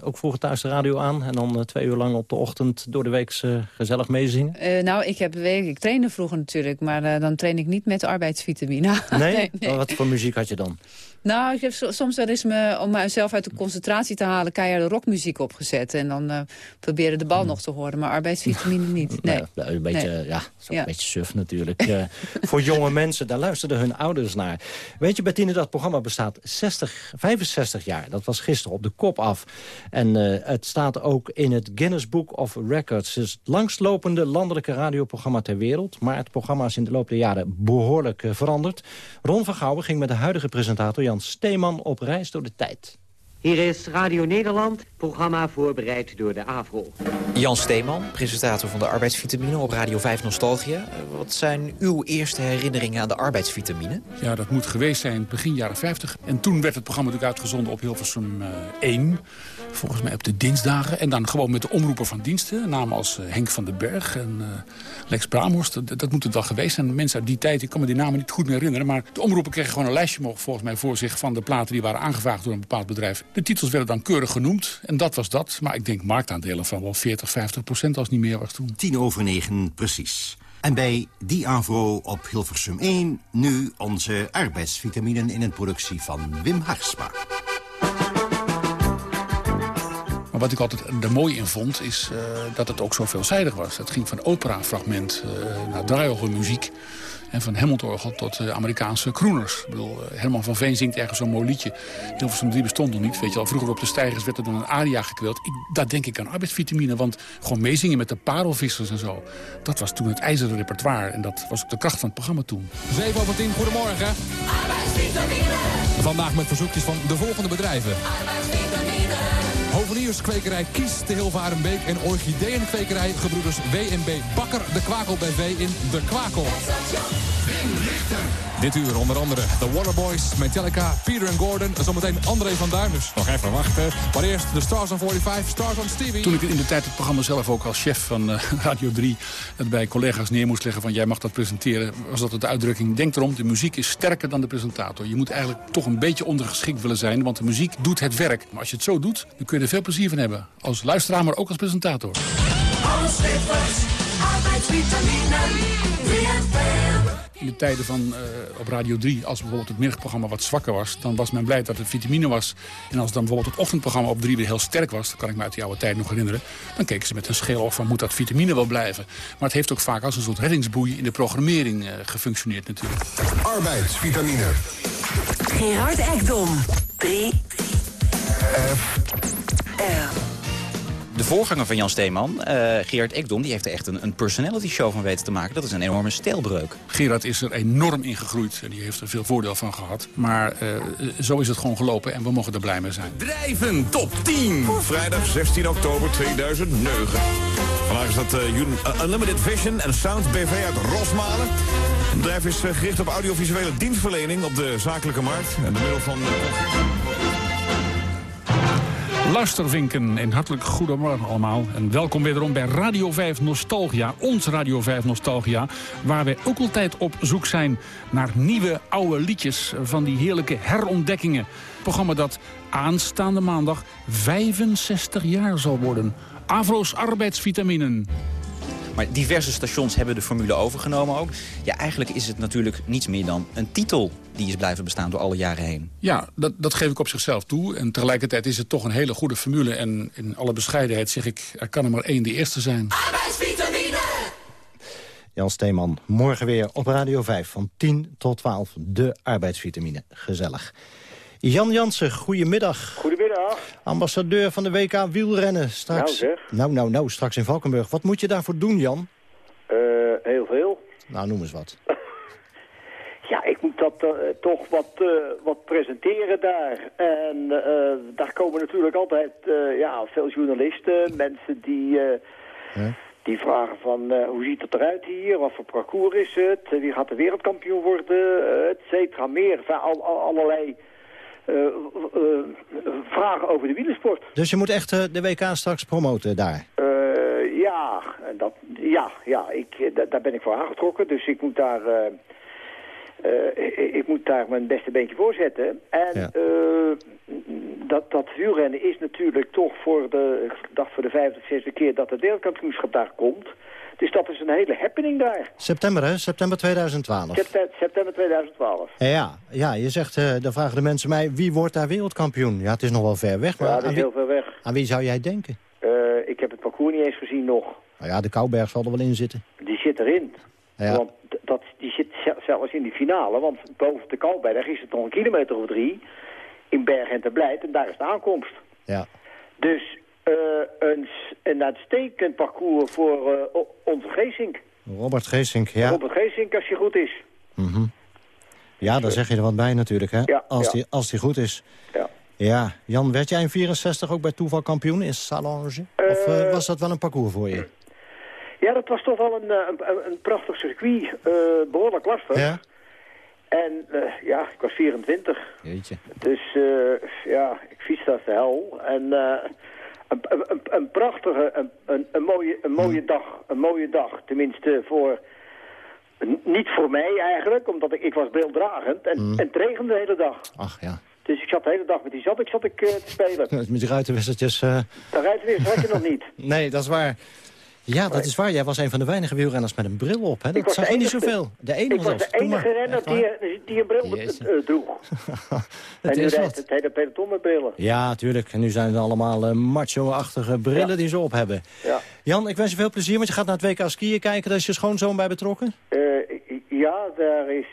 ook vroeger thuis de radio aan en dan uh, twee uur lang op de ochtend door de week gezellig meezingen? Uh, nou, ik, heb, ik trainde vroeger natuurlijk, maar dan train ik niet met arbeidsvitamine. Nee? nee, nee. Wat voor muziek had je dan? Nou, ik heb soms wel eens me, om mezelf uit de concentratie te halen... keiharde rockmuziek opgezet. En dan uh, proberen de bal hmm. nog te horen. Maar arbeidsvitamine niet. Nee. Een beetje, nee. ja, ja. een beetje suf natuurlijk. uh, voor jonge mensen, daar luisterden hun ouders naar. Weet je, Bettine, dat programma bestaat 60, 65 jaar. Dat was gisteren op de kop af. En uh, het staat ook in het Guinness Book of Records. Het is het langslopende landelijke radioprogramma ter wereld. Maar het programma is in de loop der jaren behoorlijk veranderd. Ron van Gouwen ging met de huidige presentator... Jan Steeman op reis door de tijd. Hier is Radio Nederland, programma voorbereid door de AVRO. Jan Steeman, presentator van de arbeidsvitamine op Radio 5 Nostalgia. Wat zijn uw eerste herinneringen aan de arbeidsvitamine? Ja, dat moet geweest zijn begin jaren 50. En toen werd het programma natuurlijk uitgezonden op Hilversum uh, 1. Volgens mij op de dinsdagen. En dan gewoon met de omroeper van diensten. Namen als uh, Henk van den Berg en uh, Lex Bramhorst. Dat, dat moet het wel geweest zijn. Mensen uit die tijd, ik kan me die namen niet goed meer herinneren. Maar de omroeper kregen gewoon een lijstje volgens mij voor zich... van de platen die waren aangevraagd door een bepaald bedrijf. De titels werden dan keurig genoemd. En dat was dat. Maar ik denk marktaandelen van wel 40, 50 procent als het niet meer was toen. Tien over negen, precies. En bij die AVRO op Hilversum 1 nu onze arbeidsvitaminen in een productie van Wim Harsma. Maar wat ik altijd er mooi in vond, is uh, dat het ook zo veelzijdig was. Het ging van opera-fragment uh, naar draaiorgelmuziek. En van Hammondorgel tot uh, Amerikaanse crooners. Ik bedoel, uh, Herman van Veen zingt ergens zo'n mooi liedje. Hilversum 3 bestond nog niet. Weet je al, vroeger op de stijgers werd er dan een aria gekwild. Ik, daar denk ik aan arbeidsvitamine. Want gewoon meezingen met de parelvissers en zo. Dat was toen het ijzeren repertoire. En dat was ook de kracht van het programma toen. 7 over 10, goedemorgen. Arbeidsvitamine. Vandaag met verzoekjes van de volgende bedrijven. Hovenierskwekerij Kies te Hilvarenbeek en orchideeënkwekerij Gebroeders W&B Bakker de Kwakel BV in De Kwakel. Dit uur onder andere The Waterboys, Metallica, Peter and Gordon. Zometeen André van Duin, dus nog even wachten. Maar eerst de Stars on 45, Stars on Stevie. Toen ik in de tijd het programma zelf ook als chef van uh, Radio 3... het bij collega's neer moest leggen van jij mag dat presenteren... was dat de uitdrukking, denk erom, de muziek is sterker dan de presentator. Je moet eigenlijk toch een beetje ondergeschikt willen zijn... want de muziek doet het werk. Maar als je het zo doet, dan kun je er veel plezier van hebben. Als luisteraar, maar ook als presentator. Alle slippers, arbeidsvitamine, in de tijden van eh, op Radio 3... als bijvoorbeeld het middagprogramma wat zwakker was... dan was men blij dat het vitamine was. En als dan bijvoorbeeld het ochtendprogramma op 3 weer heel sterk was... dat kan ik me uit die oude tijd nog herinneren... dan keken ze met een scheel oog van moet dat vitamine wel blijven. Maar het heeft ook vaak als een soort reddingsboei in de programmering uh, gefunctioneerd natuurlijk. Arbeidsvitamine. Gerard Ekdom. 3 F. De voorganger van Jan Steeman, uh, Gerard Ekdom, die heeft er echt een, een personality show van weten te maken. Dat is een enorme stijlbreuk. Gerard is er enorm in gegroeid en die heeft er veel voordeel van gehad. Maar uh, zo is het gewoon gelopen en we mogen er blij mee zijn. Drijven top 10 voor vrijdag 16 oktober 2009. Vandaag is dat uh, Unlimited Vision en Sound BV uit Rosmalen. Het bedrijf is gericht op audiovisuele dienstverlening op de zakelijke markt. En de middel van... Luistervinken en hartelijk goedemorgen allemaal. En welkom wederom bij Radio 5 Nostalgia, ons Radio 5 Nostalgia... waar wij ook altijd op zoek zijn naar nieuwe oude liedjes... van die heerlijke herontdekkingen. Programma dat aanstaande maandag 65 jaar zal worden. Avro's arbeidsvitaminen. Maar diverse stations hebben de formule overgenomen ook. Ja, eigenlijk is het natuurlijk niets meer dan een titel die is blijven bestaan door alle jaren heen. Ja, dat, dat geef ik op zichzelf toe. En tegelijkertijd is het toch een hele goede formule. En in alle bescheidenheid zeg ik, er kan er maar één de eerste zijn. Arbeidsvitamine! Jan Steeman, morgen weer op Radio 5 van 10 tot 12. De arbeidsvitamine. Gezellig. Jan Jansen, goedemiddag. Goedemiddag. Ambassadeur van de WK wielrennen. Straks, nou, zeg. nou, nou, nou, straks in Valkenburg. Wat moet je daarvoor doen, Jan? Uh, heel veel. Nou, noem eens wat. dat uh, toch wat, uh, wat presenteren daar. En daar komen natuurlijk altijd ja, veel journalisten, mensen die... Die vragen van hoe ziet het eruit hier, wat voor parcours is het, wie gaat de wereldkampioen worden, et cetera, meer. Enfin, al, al, allerlei vragen over de wielersport. Dus je moet echt de WK straks promoten daar? ja, dat, ja, ja ik, daar ben ik voor aangetrokken. Dus ik moet daar, ik, ik, moet daar mijn beste beentje voor zetten. En ja. dat, dat wielrennen is natuurlijk toch voor de, dacht voor de vijfde, zesde keer dat het wereldkampioenschap daar komt... Dus dat is een hele happening daar. September, hè? September 2012. September, september 2012. Ja, ja, je zegt, uh, dan vragen de mensen mij, wie wordt daar wereldkampioen? Ja, het is nog wel ver weg. Maar ja, is heel ver weg. Aan wie zou jij denken? Ik heb het parcours niet eens gezien nog. Nou ja, de Kouberg zal er wel in zitten. Die zit erin. Ja. Want dat, die zit zelfs in die finale, want boven de Kouberg is het nog een kilometer of drie. In Berg en te Blijt, en daar is de aankomst. Ja. Dus uh, een, een uitstekend parcours voor uh, onze Geesink. Robert Geesink, ja. Robert Geesink, als hij goed is. Mm -hmm. Ja, daar zeg je er wat bij natuurlijk, hè? Ja, als, ja. Die, als die goed is. Ja. Ja. Jan, werd jij in 64 ook bij toeval kampioen in Salange? Of uh, was dat wel een parcours voor je? Ja, dat was toch wel een, een, een prachtig circuit. behoorlijk lastig. Ja. En ja, ik was 24. Jeetje. Dus ja, ik fietste als de hel. En een, een, een, prachtige, een, een, mooie, een mooie dag. Een mooie dag, tenminste voor... Niet voor mij eigenlijk, omdat ik, ik was beelddragend. En, Mm. en het regende de hele dag. Ach ja. Dus ik zat de hele dag met die zat ik, zat ik uh, te spelen. Met die ruitenwissertjes... Uh... De ruitenwissers had je nog niet. Nee, dat is waar. Ja, dat is waar. Jij was een van de weinige wielrenners met een bril op. Hè? Dat zag je niet zoveel. De enige ik was de enige renner die, die een bril uh, droeg. en nu rijdt het hele peloton met brillen. Ja, tuurlijk. En nu zijn het allemaal uh, macho-achtige brillen ja. die ze op hebben. Ja. Jan, ik wens je veel plezier, want je gaat naar het WK skiën kijken. Daar is je schoonzoon bij betrokken? Uh, ja, daar is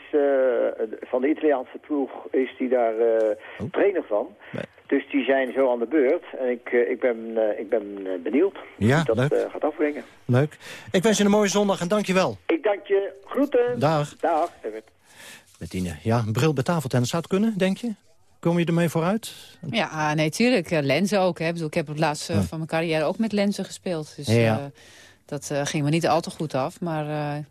van de Italiaanse ploeg is die daar oh. trainer van. Nee. Dus die zijn zo aan de beurt. En ik, uh, ik ben, uh, ik ben benieuwd ja, hoe dat leuk. Gaat afbrengen. Leuk. Ik wens je een mooie zondag en dank je wel. Ik dank je. Groeten. Dag. Dag. Bettine, ja, een bril bij tafeltennis zou het kunnen, denk je? Kom je ermee vooruit? Ja, nee, tuurlijk. lenzen ook. Hè. Ik, bedoel, ik heb het laatst ja. van mijn carrière ook met lenzen gespeeld. Dus ja. dat ging me niet al te goed af. Maar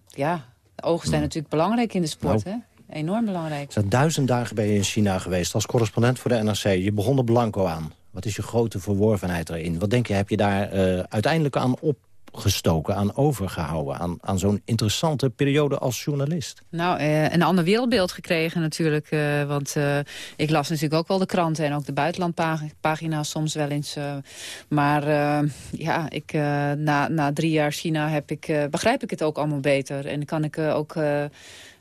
ja, de ogen zijn natuurlijk belangrijk in de sport, nou. hè? Enorm belangrijk. Zo duizend dagen ben je in China geweest als correspondent voor de NRC. Je begon er blanco aan. Wat is je grote verworvenheid erin? Wat denk je, heb je daar uh, uiteindelijk aan op, opgestoken, aan overgehouden... aan, aan zo'n interessante periode als journalist? Nou, eh, een ander wereldbeeld gekregen natuurlijk. eh, want eh, ik las natuurlijk ook wel de kranten en ook de buitenlandpagina's soms wel eens. eh. maar eh, ja, ik, eh, na, na drie jaar China heb ik, eh, begrijp ik het ook allemaal beter. En kan ik eh, ook...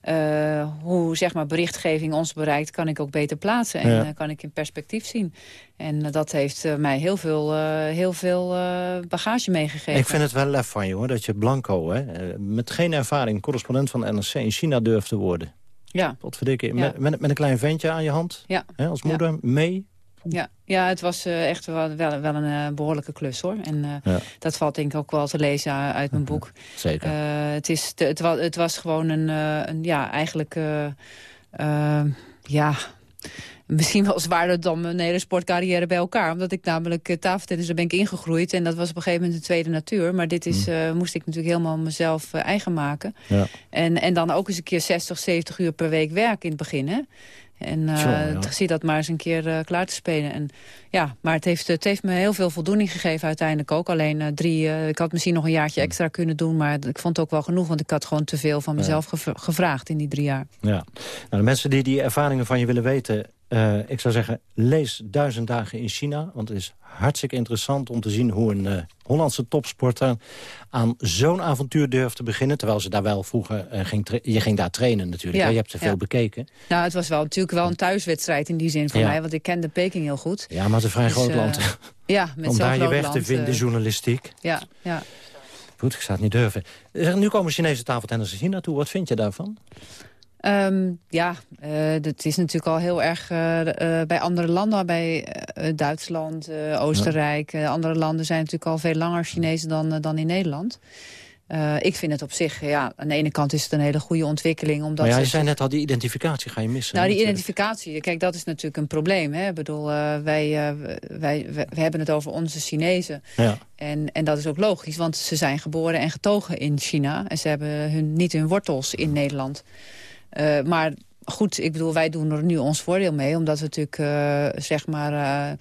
eh, hoe zeg maar, berichtgeving ons bereikt, kan ik ook beter plaatsen. En Ja. eh, kan ik in perspectief zien. En eh, dat heeft mij heel veel, heel veel bagage meegegeven. Ik vind het wel lef van je, hoor, dat je Blanco... Hè, met geen ervaring correspondent van de NRC in China durft te worden. Ja. Wat verdikken, Ja. met, met, met een klein ventje aan je hand, Ja. hè, als moeder, mee. Ja, ja het was eh, echt wel, wel, wel een eh, behoorlijke klus hoor. En eh, Ja. dat valt denk ik ook wel te lezen uit mijn boek. Zeker. Het, is, te- het, was, het was gewoon een, een ja, eigenlijk, ja, misschien wel zwaarder dan mijn hele sportcarrière bij elkaar. Omdat ik namelijk uh, tafeltennis, daar ben ik ingegroeid. En dat was op een gegeven moment een tweede natuur. Maar dit is, eh, moest ik natuurlijk helemaal mezelf eigen maken. Ja. En, en dan ook eens een keer 60, 70 uur per week werk in het begin, hè. En ja. zie dat maar eens een keer eh, klaar te spelen. En, ja, maar het heeft, het heeft me heel veel voldoening gegeven uiteindelijk ook. Alleen eh, drie, ik had misschien nog een jaartje extra kunnen doen... maar ik vond het ook wel genoeg, want ik had gewoon te veel van mezelf gev- gevraagd in die drie jaar. Ja. Nou, de mensen die die ervaringen van je willen weten... eh, ik zou zeggen, lees Duizend Dagen in China. Want het is hartstikke interessant om te zien hoe een eh, Hollandse topsporter... aan zo'n avontuur durft te beginnen. Terwijl ze daar wel vroeger eh, ging... Je ging daar trainen natuurlijk. Ja? Je hebt ze ja. veel bekeken. Nou, het was wel natuurlijk wel een thuiswedstrijd in die zin voor Ja. mij... want ik kende Peking heel goed. Ja, maar het is een vrij Dus, groot land. Ja, met om daar je weg te vinden, journalistiek. Ja, ja. Goed, ik zou het niet durven. Zeg, Nu komen Chinese tafeltennissers hier naartoe. Wat vind je daarvan? Ehm, ja, eh dat is natuurlijk al heel erg eh, eh, bij andere landen, bij Duitsland, Oostenrijk. andere landen zijn natuurlijk al veel langer Chinezen dan, dan in Nederland. Ik vind het op zich, ja, aan de ene kant is het een hele goede ontwikkeling. Omdat maar ja, je ze- zei net al, die identificatie ga je missen. nou, die natuurlijk. identificatie, kijk, dat is natuurlijk een probleem. Hè? Ik bedoel, wij, wij, wij, we hebben het over onze Chinezen. Ja. En, en dat is ook logisch, want ze zijn geboren en getogen in China. En ze hebben hun, niet hun wortels in Nederland. Eh, maar goed, ik bedoel, wij doen er nu ons voordeel mee. Omdat we natuurlijk, eh, zeg maar, eh,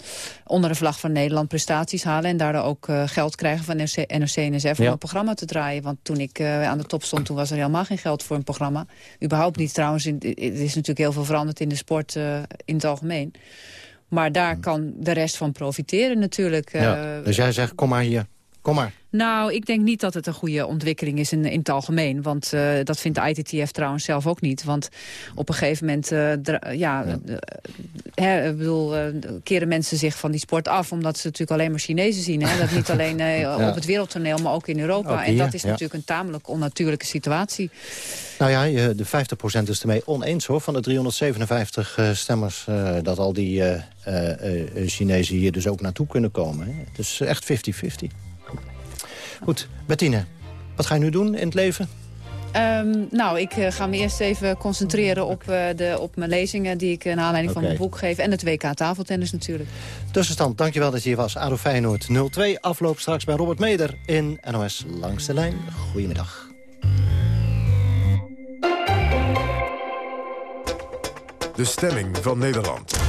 onder de vlag van Nederland prestaties halen. En daardoor ook geld krijgen van NRC, NRC en NSF om Ja. een programma te draaien. Want toen ik aan de top stond, toen was er helemaal geen geld voor een programma. Überhaupt niet trouwens. In- Het is natuurlijk heel veel veranderd in de sport in het algemeen. Maar daar kan de rest van profiteren natuurlijk. Ja. Dus jij zegt, kom maar hier. Kom maar. Nou, ik denk niet dat het een goede ontwikkeling is in, in het algemeen. Want eh, dat vindt de ITTF trouwens zelf ook niet. Want op een gegeven moment eh, ja, eh, hè, bedoel, keren mensen zich van die sport af... omdat ze natuurlijk alleen maar Chinezen zien. Hè? Dat niet alleen Ja. op het wereldtoneel, maar ook in Europa. Ook en dat is ja. natuurlijk een tamelijk onnatuurlijke situatie. Nou ja, de 50% is ermee oneens hoor. Van de 357 eh, stemmers dat al die Chinezen hier dus ook naartoe kunnen komen. Hè. Het is echt 50-50. Goed, Bettine, wat ga je nu doen in het leven? Ehm, nou, ik eh, ga me eerst even concentreren op, eh, de, op mijn lezingen... die ik in aanleiding van mijn boek geef. En het WK tafeltennis natuurlijk. Tussenstand, dankjewel dat je hier was. ADO Feyenoord 0-2, afloop straks bij Robert Meder in NOS Langs de Lijn. Goedemiddag. De stemming van Nederland.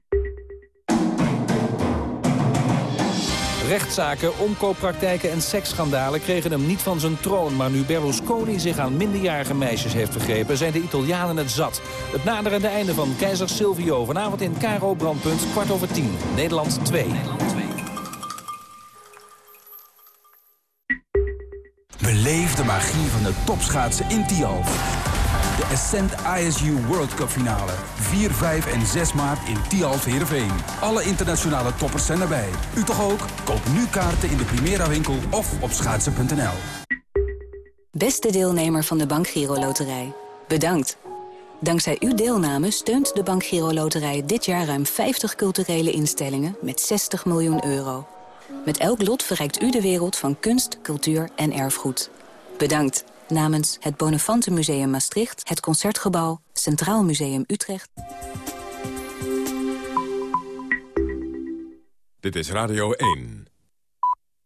Rechtszaken, omkooppraktijken en seksschandalen kregen hem niet van zijn troon. Maar nu Berlusconi zich aan minderjarige meisjes heeft vergrepen... zijn de Italianen het zat. Het naderende einde van keizer Silvio. Vanavond in Caro Brandpunt, kwart over tien. Nederland 2. Beleef de magie van de topschaatsen in Tialf. De Ascent ISU World Cup finale. 4, 5 en 6 maart in Tialf Heerenveen. Alle internationale toppers zijn erbij. U toch ook? Koop nu kaarten in de Primera winkel of op schaatsen.nl. Beste deelnemer van de Bank Giro Loterij. Bedankt. Dankzij uw deelname steunt de Bank Giro Loterij dit jaar ruim 50 culturele instellingen met 60 miljoen euro. Met elk lot verrijkt u de wereld van kunst, cultuur en erfgoed. Bedankt namens het Bonafante Museum Maastricht, het Concertgebouw, Centraal Museum Utrecht. Dit is Radio 1.